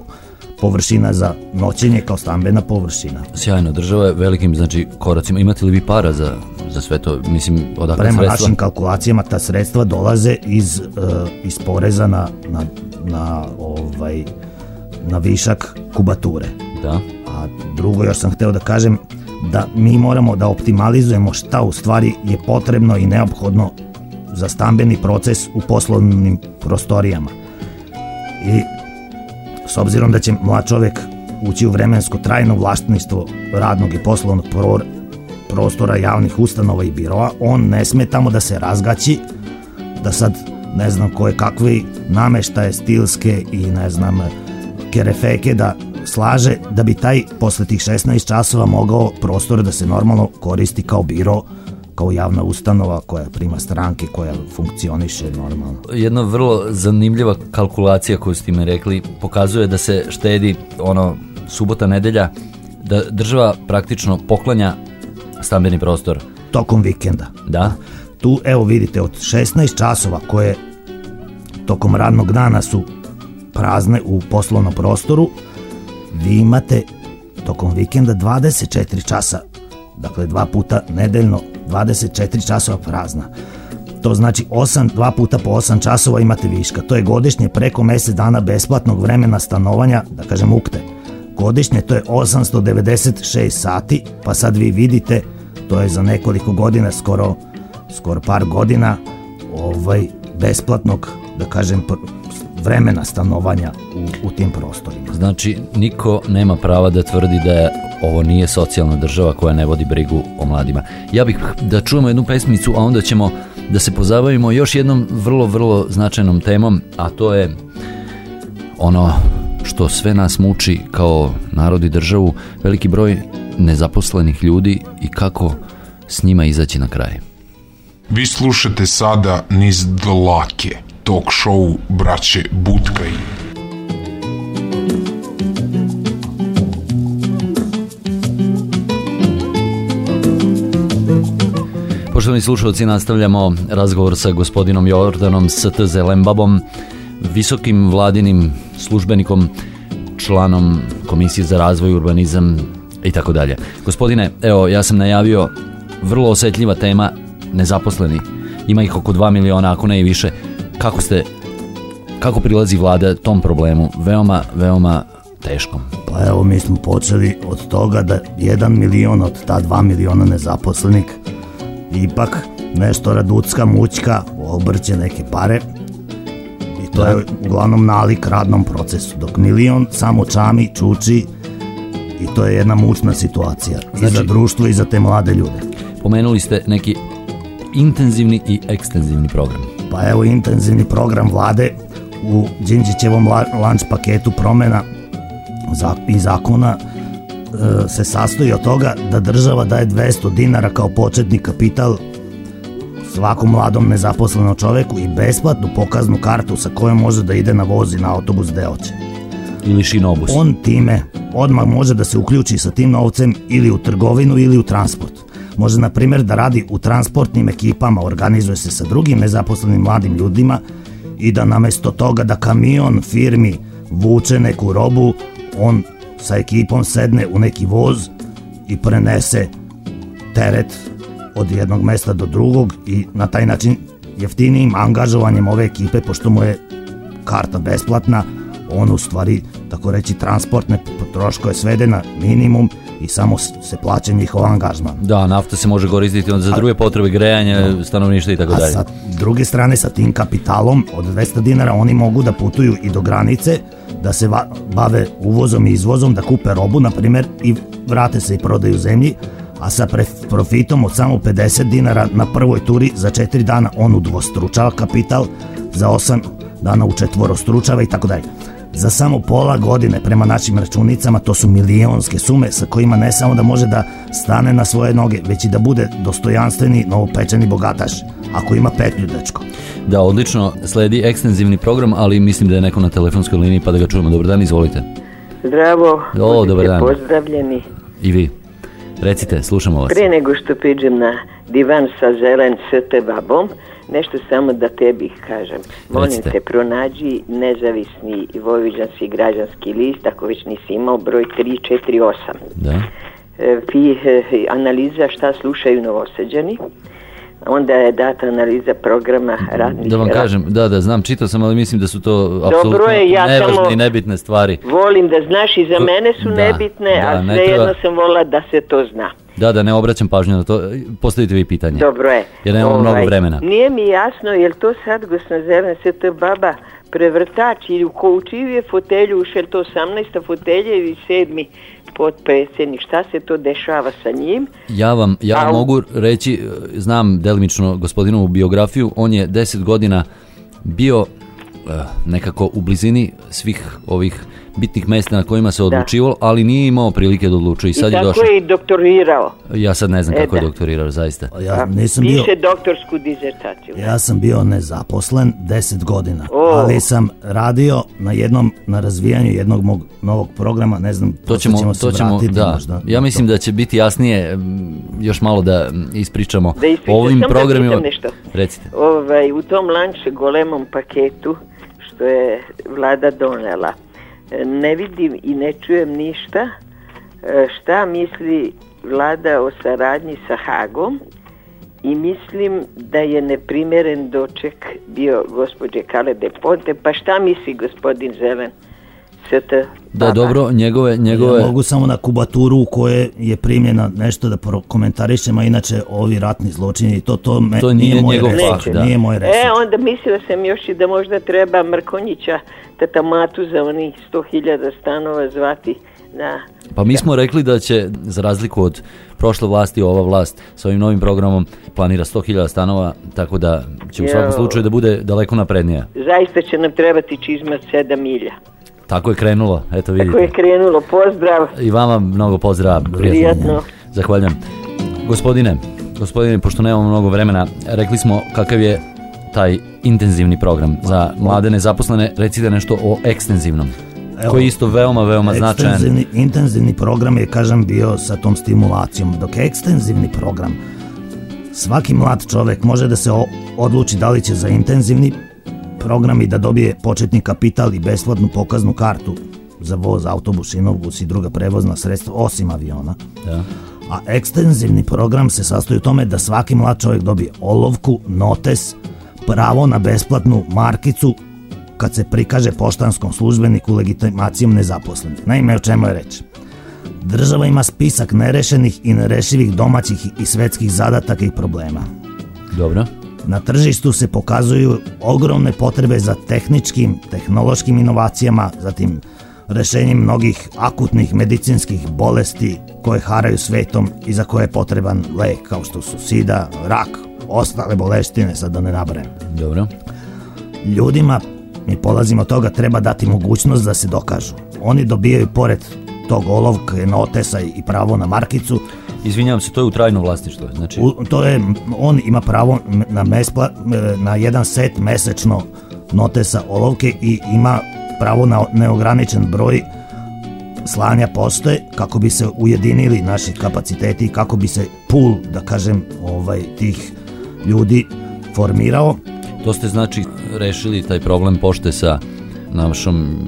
površina za noćenje, kao stambena površina. Sjajno, država je velikim znači, koracima. Imate li vi para za, za sve to? Mislim, odakle Prema sredstva? našim kalkulacijama ta sredstva dolaze iz, uh, iz poreza na, na, na, ovaj, na višak kubature. Da. A drugo još sam hteo da kažem da mi moramo da optimalizujemo šta u stvari je potrebno i neophodno za stambeni proces u poslovnim prostorijama. I s obzirom da će mlad čovek ući u vremensko trajno vlasništvo radnog i poslovnog pro- prostora javnih ustanova i biroa, on ne sme tamo da se razgaći, da sad ne znam koje kakvi nameštaje stilske i ne znam kerefeke da slaže da bi taj posle tih 16 časova mogao prostor da se normalno koristi kao biro kao javna ustanova koja prima stranke, koja funkcioniše normalno. Jedna vrlo zanimljiva kalkulacija koju ste mi rekli pokazuje da se štedi ono subota, nedelja, da država praktično poklanja stambeni prostor. Tokom vikenda. Da. Tu, evo vidite, od 16 časova koje tokom radnog dana su prazne u poslovnom prostoru, vi imate tokom vikenda 24 časa, dakle dva puta nedeljno 24 časova prazna. To znači 8, dva puta po 8 časova imate viška. To je godišnje preko mesec dana besplatnog vremena stanovanja, da kažem ukte. Godišnje to je 896 sati, pa sad vi vidite, to je za nekoliko godina, skoro, skoro par godina, ovaj, besplatnog, da kažem, vremena stanovanja u, u tim prostorima. Znači, niko nema prava da tvrdi da je ovo nije socijalna država koja ne vodi brigu o mladima. Ja bih da čujemo jednu pesmicu, a onda ćemo da se pozabavimo još jednom vrlo, vrlo značajnom temom, a to je ono što sve nas muči kao narod i državu, veliki broj nezaposlenih ljudi i kako s njima izaći na kraj. Vi slušate sada niz dlake, talk show braće Butkaj. Poštovani slušalci, nastavljamo razgovor sa gospodinom Jordanom ST Zelembabom, visokim vladinim službenikom, članom Komisije za razvoj, urbanizam i tako dalje. Gospodine, evo, ja sam najavio vrlo osetljiva tema nezaposleni. Ima ih oko 2 miliona, ako ne i više. Kako ste, kako prilazi vlada tom problemu? Veoma, veoma teškom. Pa evo mi smo počeli od toga da jedan milion od ta dva miliona nezaposlenih ipak nešto raducka mućka obrće neke pare i to Da. je uglavnom nalik radnom procesu dok milion samo čami, čuči i to je jedna mučna situacija i Znači- za društvo i za te mlade ljude. Pomenuli ste neki intenzivni i ekstenzivni program. Pa evo intenzivni program vlade u Đinđićevom la- lanč paketu promena i zakona e, se sastoji od toga da država daje 200 dinara kao početni kapital svakom mladom nezaposlenom čoveku i besplatnu pokaznu kartu sa kojom može da ide na voz i na autobus gde hoće. Ili šinobus. On time odmah može da se uključi sa tim novcem ili u trgovinu ili u transport. Može, na primjer, da radi u transportnim ekipama, organizuje se sa drugim nezaposlenim mladim ljudima i da namesto toga da kamion firmi vuče neku robu, on sa ekipom sedne u neki voz i prenese teret od jednog mesta do drugog i na taj način jeftinijim angažovanjem ove ekipe, pošto mu je karta besplatna, on u stvari, tako reći, transportne troškove svede na minimum i samo se plaća njihov angažman. Da, nafta se može koristiti za druge potrebe grejanja, stanovništva i tako A dalje. sa druge strane, sa tim kapitalom od 200 dinara oni mogu da putuju i do granice, da se va- bave uvozom i izvozom, da kupe robu, na primjer, i vrate se i prodaju zemlji, a sa profitom od samo 50 dinara na prvoj turi za 4 dana on udvostručava kapital, za 8 dana u četvorostručava i tako dalje. Za samo pola godine prema našim računicama to su milionske sume sa kojima ne samo da može da stane na svoje noge, već i da bude dostojanstveni novopečeni bogataš, ako ima petlju dečko. Da, odlično, sledi ekstenzivni program, ali mislim da je neko na telefonskoj liniji pa da ga čujemo. Dobar dan, izvolite. Zdravo, O, dobar dan. pozdravljeni. I vi. Recite, slušamo vas. Pre nego što priđem na divan sa zelen ST babom, nešto samo da tebi kažem. Molim Recite. te, pronađi nezavisni vojvođanski građanski list, ako već nisi imao, broj 348. Da. E, fi, e, analiza šta slušaju novoseđani. Onda je data analiza programa ratnih Da vam kažem, da, da, znam, čitao sam, ali mislim da su to apsolutno ja nevažne i nebitne stvari. Volim da znaš i za mene su da, nebitne, da, a ne svejedno treba- sam volila da se to zna. Da, da, ne obraćam pažnju na to. Postavite vi pitanje. Dobro je. Jer nemamo Ovaj, mnogo vremena. Nije mi jasno, je li to sad gospodin Zelen se to baba prevrtač ili u čiju je fotelju ušel to 18. fotelja ili sedmi potpredsjednik, šta se to dešava sa njim? Ja vam, ja Au. mogu reći, e, znam delimično gospodinovu biografiju, on je deset godina bio e, nekako u blizini svih ovih bitnih mesta na kojima se odlučivalo, ali nije imao prilike da odlučuje i sad I je tako došao. je i doktorirao. Ja sad ne znam E, kako je da. doktorirao, zaista. Ja nisam bio, Piše doktorsku dizertaciju. ja sam bio nezaposlen 10 godina, O. ali sam radio na jednom, na razvijanju jednog mog novog programa, ne znam, To ćemo, se to ćemo, vratiti da. možda Ja mislim to. da će biti jasnije još malo da ispričamo Da ispričam, o ovim da programima. pitam nešto. Recite. Ovaj, u tom lanče golemom paketu što je vlada donela, ne vidim i ne čujem ništa. E, šta misli vlada o saradnji sa Hagom? I mislim da je neprimeren doček bio gospođe Kale de Ponte, pa šta misli gospodin Zelen? ST Da, Baba? dobro, njegove, njegove... Ja mogu samo na kubaturu u koje je primljena nešto da prokomentarišem, a inače ovi ratni zločini i to, to, me, To nije, nije moj njegov resor, da. nije moj resor. E, onda mislila sam još i da možda treba Mrkonjića, tata Matu za onih 100.000 stanova zvati na... Pa mi smo rekli da će, za razliku od prošle vlasti, ova vlast s ovim novim programom planira 100.000 stanova, tako da će u svakom slučaju da bude daleko naprednija. Zaista će nam trebati čizma od 7 milja. Tako je krenulo, eto vidite. Tako je krenulo, pozdrav. I vama mnogo pozdrava. Prijatno. Zahvaljujem. Gospodine, gospodine, pošto nemamo mnogo vremena, rekli smo kakav je taj intenzivni program za mlade nezaposlene. Recite nešto o ekstenzivnom, Evo, koji je isto veoma, veoma značajan. Ekstenzivni, intenzivni program je, kažem, bio sa tom stimulacijom, dok je ekstenzivni program, svaki mlad čovek može da se odluči da li će za intenzivni program i da dobije početni kapital i besplatnu pokaznu kartu za voz, autobus, šinobus i druga prevozna sredstva osim aviona. Da. A ekstenzivni program se sastoji u tome da svaki mlad čovjek dobije olovku, notes, pravo na besplatnu markicu kad se prikaže poštanskom službeniku legitimacijom nezaposlenih. Naime, o čemu je reč? Država ima spisak nerešenih i nerešivih domaćih i svetskih zadataka i problema. Dobro. Na tržištu se pokazuju ogromne potrebe za tehničkim, tehnološkim inovacijama, zatim rešenjem mnogih akutnih medicinskih bolesti koje haraju svetom i za koje je potreban lek kao što su sida, rak, ostale boleštine, sad da ne nabrajem. Dobro. Ljudima, mi polazimo od toga, treba dati mogućnost da se dokažu. Oni dobijaju pored tog olovke, notesa i pravo na markicu, Izvinjavam se, to je u trajnom vlasništvu. Znači, U, to je, on ima pravo na, mespla, na jedan set mesečno notesa olovke i ima pravo na neograničen broj slanja postoje kako bi se ujedinili naši kapaciteti kako bi se pool, da kažem, ovaj tih ljudi formirao. to ste znači rešili taj problem pošte sa našom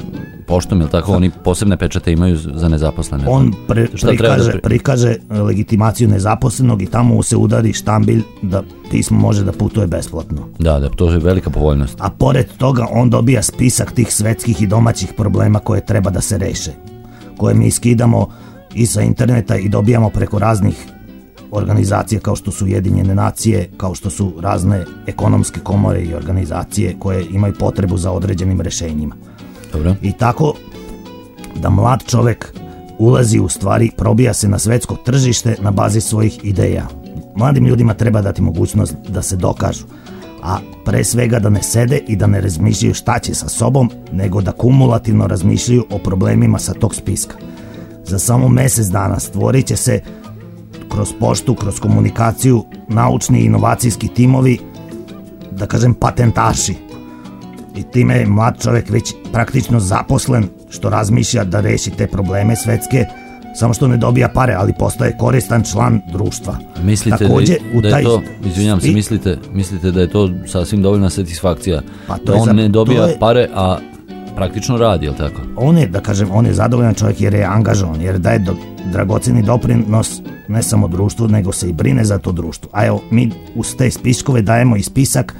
poštom, je tako? Oni posebne pečate imaju za nezaposlene. On pre, da prikaže, pri- prikaže legitimaciju nezaposlenog i tamo mu se udari štambilj da pismo može da putuje besplatno. Da, da, to je velika povoljnost. a pored toga on dobija spisak tih svetskih i domaćih problema koje treba da se reše, koje mi skidamo i sa interneta i dobijamo preko raznih organizacija kao što su Ujedinjene nacije, kao što su razne ekonomske komore i organizacije koje imaju potrebu za određenim rešenjima. Dobro. I tako da mlad čovek ulazi u stvari, probija se na svetsko tržište na bazi svojih ideja. Mladim ljudima treba dati mogućnost da se dokažu, a pre svega da ne sede i da ne razmišljaju šta će sa sobom, nego da kumulativno razmišljaju o problemima sa tog spiska. Za samo mesec dana stvorit će se kroz poštu, kroz komunikaciju, naučni i inovacijski timovi, da kažem patentaši, i time je mlad čovjek već praktično zaposlen što razmišlja da reši te probleme svetske samo što ne dobija pare, ali postaje koristan član društva. Mislite Takođe, da, u da je to, izvinjam se, mislite, mislite da je to sasvim dovoljna satisfakcija? Pa to da je on za- ne dobija je- pare, a praktično radi, je li tako? On je, da kažem, on je zadovoljan čovjek jer je angažovan, jer daje do, dragoceni doprinos ne samo društvu, nego se i brine za to društvo. A evo, mi uz te spiskove dajemo i spisak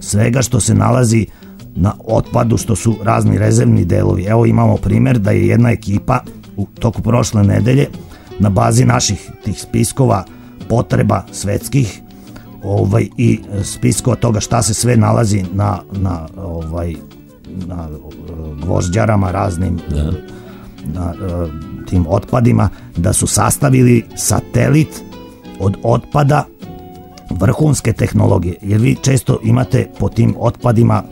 svega što se nalazi na otpadu, što su razni rezervni delovi. Evo imamo primjer da je jedna ekipa u toku prošle nedelje na bazi naših tih spiskova potreba svetskih ovaj i spiskova toga šta se sve nalazi na, na ovaj na e, gvožđarama raznim e, na e, tim otpadima da su sastavili satelit od otpada vrhunske tehnologije jer vi često imate po tim otpadima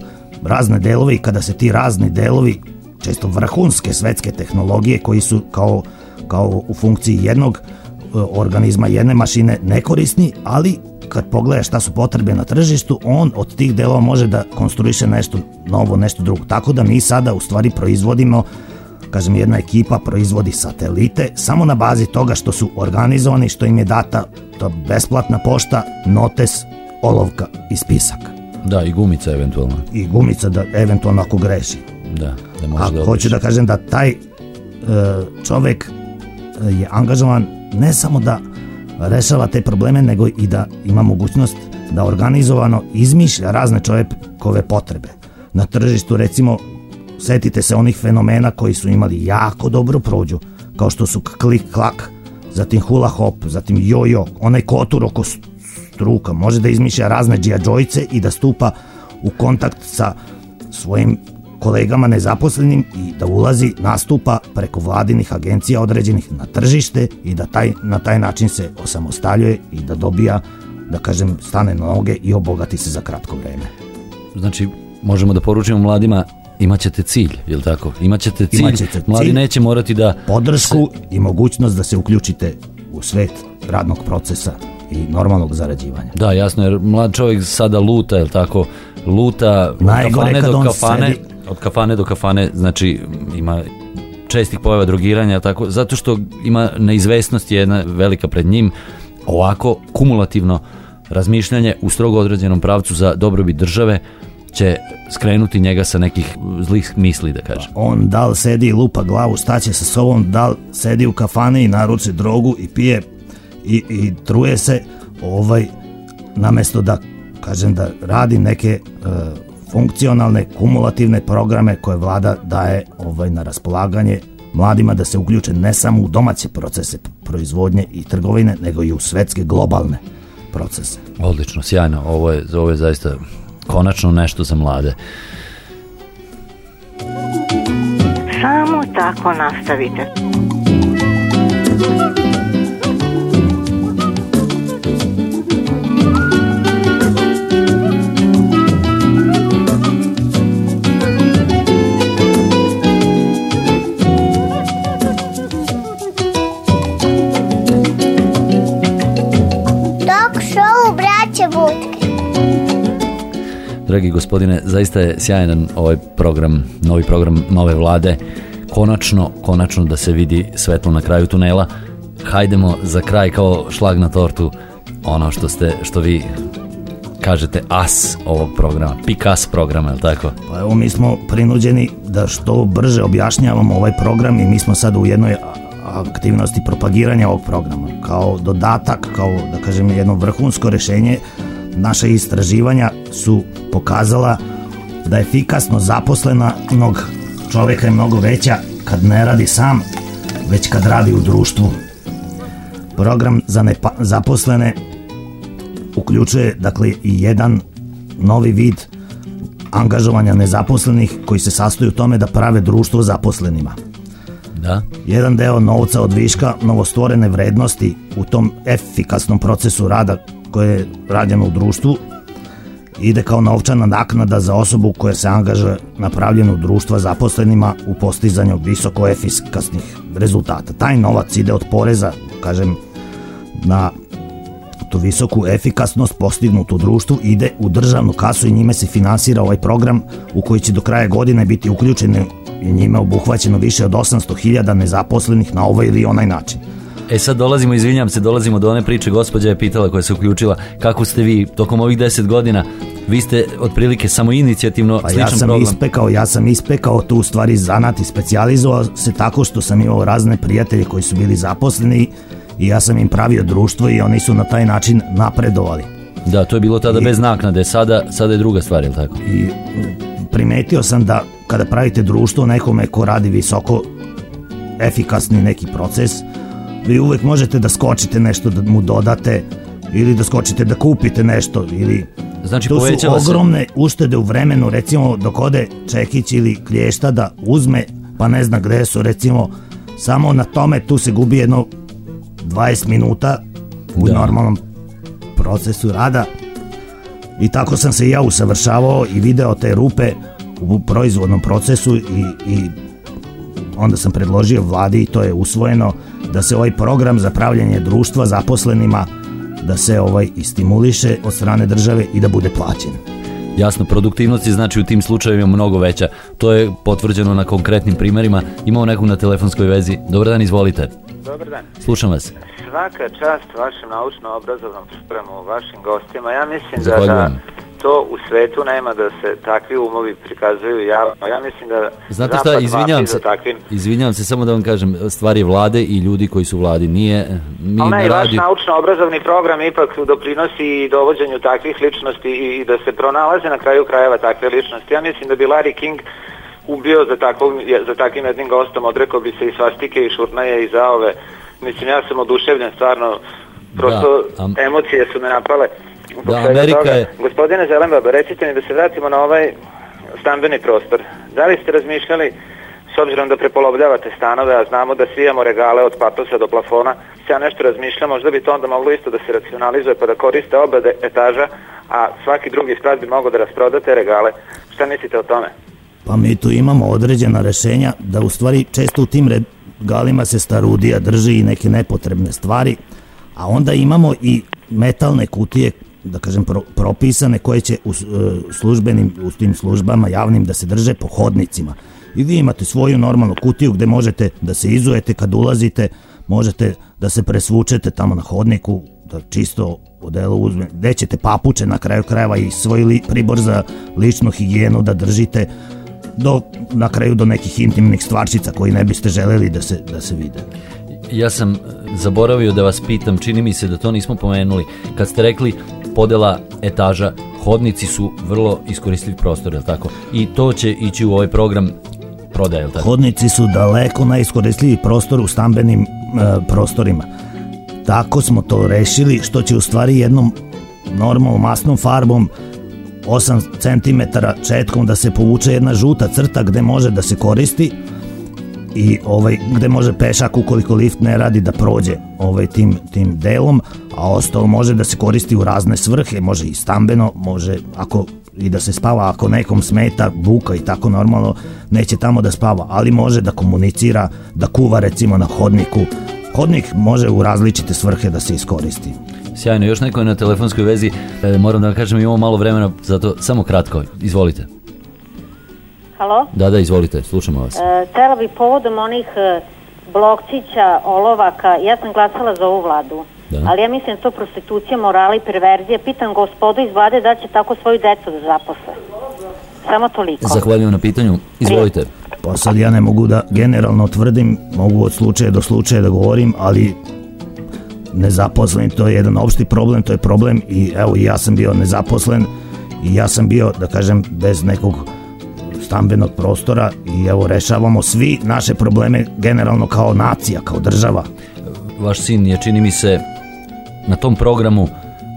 razne delove i kada se ti razni delovi često vrhunske svetske tehnologije koji su kao, kao u funkciji jednog e, organizma jedne mašine nekorisni, ali kad pogledaš šta su potrebe na tržištu, on od tih delova može da konstruiše nešto novo, nešto drugo. Tako da mi sada u stvari proizvodimo kažem jedna ekipa proizvodi satelite samo na bazi toga što su organizovani, što im je data ta besplatna pošta, notes, olovka i spisak. Da, i gumica eventualno. I gumica da eventualno ako greši. Da, da može A da hoću da kažem da taj e, čovek e, je angažovan ne samo da rešava te probleme, nego i da ima mogućnost da organizovano izmišlja razne čovekove potrebe. Na tržištu recimo setite se onih fenomena koji su imali jako dobro prođu, kao što su klik klak, zatim hula hop, zatim jojo, onaj kotur oko struka, može da izmišlja razne džijađojce i da stupa u kontakt sa svojim kolegama nezaposlenim i da ulazi, nastupa preko vladinih agencija određenih na tržište i da taj, na taj način se osamostaljuje i da dobija, da kažem, stane na noge i obogati se za kratko vreme. Znači, možemo da poručimo mladima imaćete cilj, je li tako? Imaćete cilj, Imaćete mladi cilj. neće morati da... Podršku i mogućnost da se uključite u svet radnog procesa i normalnog zarađivanja. Da, jasno, jer mlad čovjek sada luta, je tako? Luta od Najgore kafane kad do on kafane, sedi- od kafane do kafane, znači ima čestih pojava drogiranja, tako? Zato što ima neizvesnost je jedna velika pred njim, ovako kumulativno razmišljanje u strogo određenom pravcu za dobrobit države, će skrenuti njega sa nekih zlih misli, da kažem. On da li sedi i lupa glavu, staće sa sobom, da li sedi u kafani i naruči drogu i pije i, i truje se, ovaj, namesto da, kažem, da radi neke e, funkcionalne, kumulativne programe koje vlada daje ovaj, na raspolaganje mladima da se uključe ne samo u domaće procese proizvodnje i trgovine, nego i u svetske globalne procese. Odlično, sjajno. Ovo je, ovo je zaista konačno nešto za mlade. Samo tako nastavite. Dragi gospodine, zaista je sjajan ovaj program, novi program nove vlade. Konačno, konačno da se vidi svetlo na kraju tunela. Hajdemo za kraj kao šlag na tortu ono što ste, što vi kažete as ovog programa, pik as programa, je li tako? Pa evo mi smo prinuđeni da što brže objašnjavamo ovaj program i mi smo sad u jednoj aktivnosti propagiranja ovog programa. Kao dodatak, kao da kažem jedno vrhunsko rešenje, naše istraživanja su pokazala da efikasno zaposlenog čovjeka je mnogo veća kad ne radi sam, već kad radi u društvu. Program za nezaposlene uključuje dakle i jedan novi vid angažovanja nezaposlenih koji se sastoji u tome da prave društvo zaposlenima. Da. Jedan deo novca od viška novostvorene vrednosti u tom efikasnom procesu rada koje je rađeno u društvu ide kao novčana naknada za osobu koja se angažuje na pravljenju društva zaposlenima u postizanju visoko efikasnih rezultata. Taj novac ide od poreza, kažem, na tu visoku efikasnost postignutu društvu ide u državnu kasu i njime se finansira ovaj program u koji će do kraja godine biti uključeni i njime obuhvaćeno više od 800.000 nezaposlenih na ovaj ili onaj način. E sad dolazimo, izvinjam se, dolazimo do one priče, gospođa je pitala koja se uključila, kako ste vi tokom ovih deset godina, vi ste otprilike samo inicijativno Pa sličan ja sam program. ispekao, ja sam ispekao tu stvari zanat i specijalizovao se tako što sam imao razne prijatelje koji su bili zaposleni i ja sam im pravio društvo i oni su na taj način napredovali. Da, to je bilo tada bez naknade, sada, sada je druga stvar, je li tako? I primetio sam da kada pravite društvo nekome ko radi visoko efikasni neki proces, vi uvek možete da skočite nešto da mu dodate ili da skočite da kupite nešto ili Znači, to su povećava se- ogromne uštede u vremenu recimo dok ode Čekić ili Klješta da uzme pa ne zna gde su recimo samo na tome tu se gubi jedno 20 minuta u Da. normalnom procesu rada. I tako sam se i ja usavršavao i video te rupe u proizvodnom procesu i, i onda sam predložio vladi i to je usvojeno da se ovaj program za pravljanje društva zaposlenima da se ovaj i stimuliše od strane države i da bude plaćen. Jasno, produktivnost je znači u tim slučajevima mnogo veća. To je potvrđeno na konkretnim primjerima. Imamo nekog na telefonskoj vezi. Dobar dan, izvolite. Dobar dan. Slušam vas. Svaka čast vašem naučno-obrazovnom programu, vašim gostima. Ja mislim da, Zahvaljujem. da to u svetu nema da se takvi umovi prikazuju javno. Ja mislim da Znate šta, izvinjavam se, takvim. izvinjavam se, samo da vam kažem, stvari vlade i ljudi koji su vladi. Nije, mi Ali ne, radi... naučno-obrazovni program ipak doprinosi i dovođenju takvih ličnosti i, i da se pronalaze na kraju krajeva takve ličnosti. Ja mislim da bi Larry King ubio za, takvog, za takvim jednim gostom, odrekao bi se i svastike i šurnaje i zaove. Mislim, ja sam oduševljen, stvarno, prosto Da, am- emocije su me napale. Zbog Da, Amerika toga. je- Gospodine Zelenbaba, recite mi da se vratimo na ovaj stambeni prostor. Da li ste razmišljali, s obzirom da prepolovljavate stanove, a znamo da svi imamo regale od patosa do plafona, se ja nešto razmišljam, možda bi to onda moglo isto da se racionalizuje pa da koriste oba etaža, a svaki drugi sprat bi mogao da rasprodate regale. Šta mislite o tome? Pa mi tu imamo određena rešenja da u stvari često u tim regalima se starudija drži i neke nepotrebne stvari, a onda imamo i metalne kutije da kažem pro, propisane koje će u e, službenim u tim službama javnim da se drže po hodnicima I vi imate svoju normalnu kutiju gde možete da se izujete kad ulazite, možete da se presvučete tamo na hodniku, da čisto odelo uzme, gde ćete papuče na kraju krajeva i svoj li, pribor za ličnu higijenu da držite do, na kraju do nekih intimnih stvarčica koji ne biste želeli da se, da se vide. Ja sam zaboravio da vas pitam, čini mi se da to nismo pomenuli. Kad ste rekli podela etaža, hodnici su vrlo iskoristljiv prostor, je tako? I to će ići u ovaj program prodaje, je tako? Hodnici su daleko najiskoristljiviji prostor u stambenim e, prostorima. Tako smo to rešili, što će u stvari jednom normalnom masnom farbom 8 cm četkom da se povuče jedna žuta crta gde može da se koristi i ovaj gde može pešak ukoliko lift ne radi da prođe ovaj tim tim delom, a ostalo može da se koristi u razne svrhe, može i stambeno, može ako i da se spava ako nekom smeta buka i tako normalno neće tamo da spava, ali može da komunicira, da kuva recimo na hodniku. Hodnik može u različite svrhe da se iskoristi. Sjajno, još neko je na telefonskoj vezi, e, moram da vam kažem imamo malo vremena, zato samo kratko, izvolite. Halo? Da, da, izvolite, slušamo vas. E, tela bi povodom onih e, blokcića, olovaka, ja sam glasala za ovu vladu. Da. Ali ja mislim da to prostitucija, morala i perverzija. Pitam gospodu iz vlade da će tako svoju decu da zaposle. Samo toliko. Zahvaljujem na pitanju, izvolite. Pa sad ja ne mogu da generalno tvrdim, mogu od slučaja do slučaja da govorim, ali nezaposlen, to je jedan opšti problem, to je problem i evo i ja sam bio nezaposlen i ja sam bio, da kažem, bez nekog stambenog prostora i evo rešavamo svi naše probleme generalno kao nacija, kao država. Vaš sin je, čini mi se, na tom programu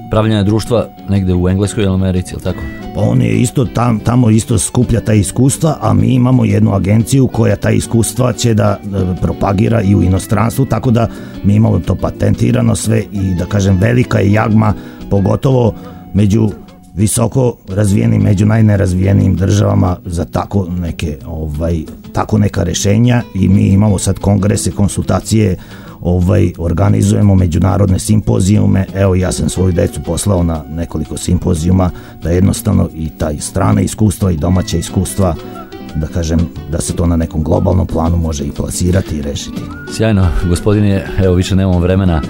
pravljanja društva negde u Engleskoj ili Americi, ili tako? Pa on je isto tam, tamo isto skuplja ta iskustva, a mi imamo jednu agenciju koja ta iskustva će da, da propagira i u inostranstvu, tako da mi imamo to patentirano sve i da kažem velika je jagma, pogotovo među visoko razvijenim, među najnerazvijenijim državama za tako neke ovaj tako neka rešenja i mi imamo sad kongrese, konsultacije ovaj organizujemo međunarodne simpozijume. Evo ja sam svoju decu poslao na nekoliko simpozijuma da jednostavno i taj strane iskustva i domaće iskustva da kažem da se to na nekom globalnom planu može i plasirati i rešiti. Sjajno, gospodine, evo više nemamo vremena.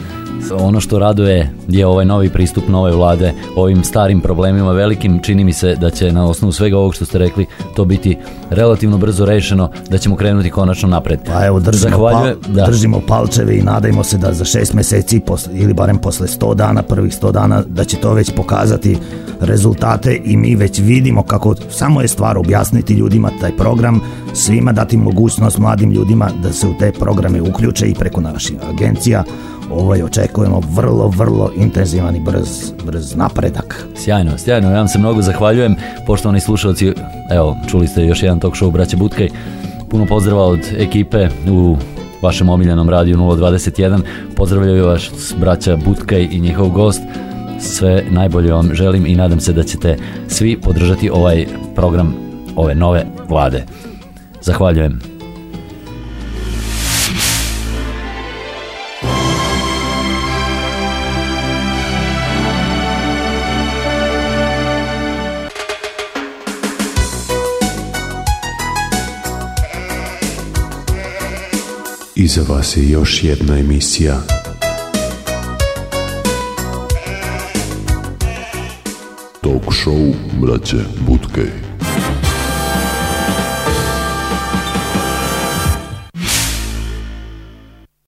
Ono što raduje je ovaj novi pristup nove vlade ovim starim problemima velikim. Čini mi se da će na osnovu svega ovog što ste rekli to biti relativno brzo rešeno, da ćemo krenuti konačno napred. Pa evo držimo, pal, da. držimo palčeve i nadajmo se da za šest meseci posle, ili barem posle 100 dana, prvih 100 dana, da će to već pokazati rezultate i mi već vidimo kako samo je stvar objasniti ljudima taj program, svima dati mogućnost mladim ljudima da se u te programe uključe i preko naših agencija. Ovaj očekujemo vrlo, vrlo intenzivan i brz, brz napredak. Sjajno, sjajno, ja vam se mnogo zahvaljujem, poštovani slušalci, evo, čuli ste još jedan talk show Braće Butkaj, puno pozdrava od ekipe u vašem omiljenom radiju 021, pozdravljaju vas braća Butkaj i njihov gost, sve najbolje vam želim i nadam se da ćete svi podržati ovaj program ove nove vlade. Zahvaljujem. Iza vas je još jedna emisija Talk show braće Butke.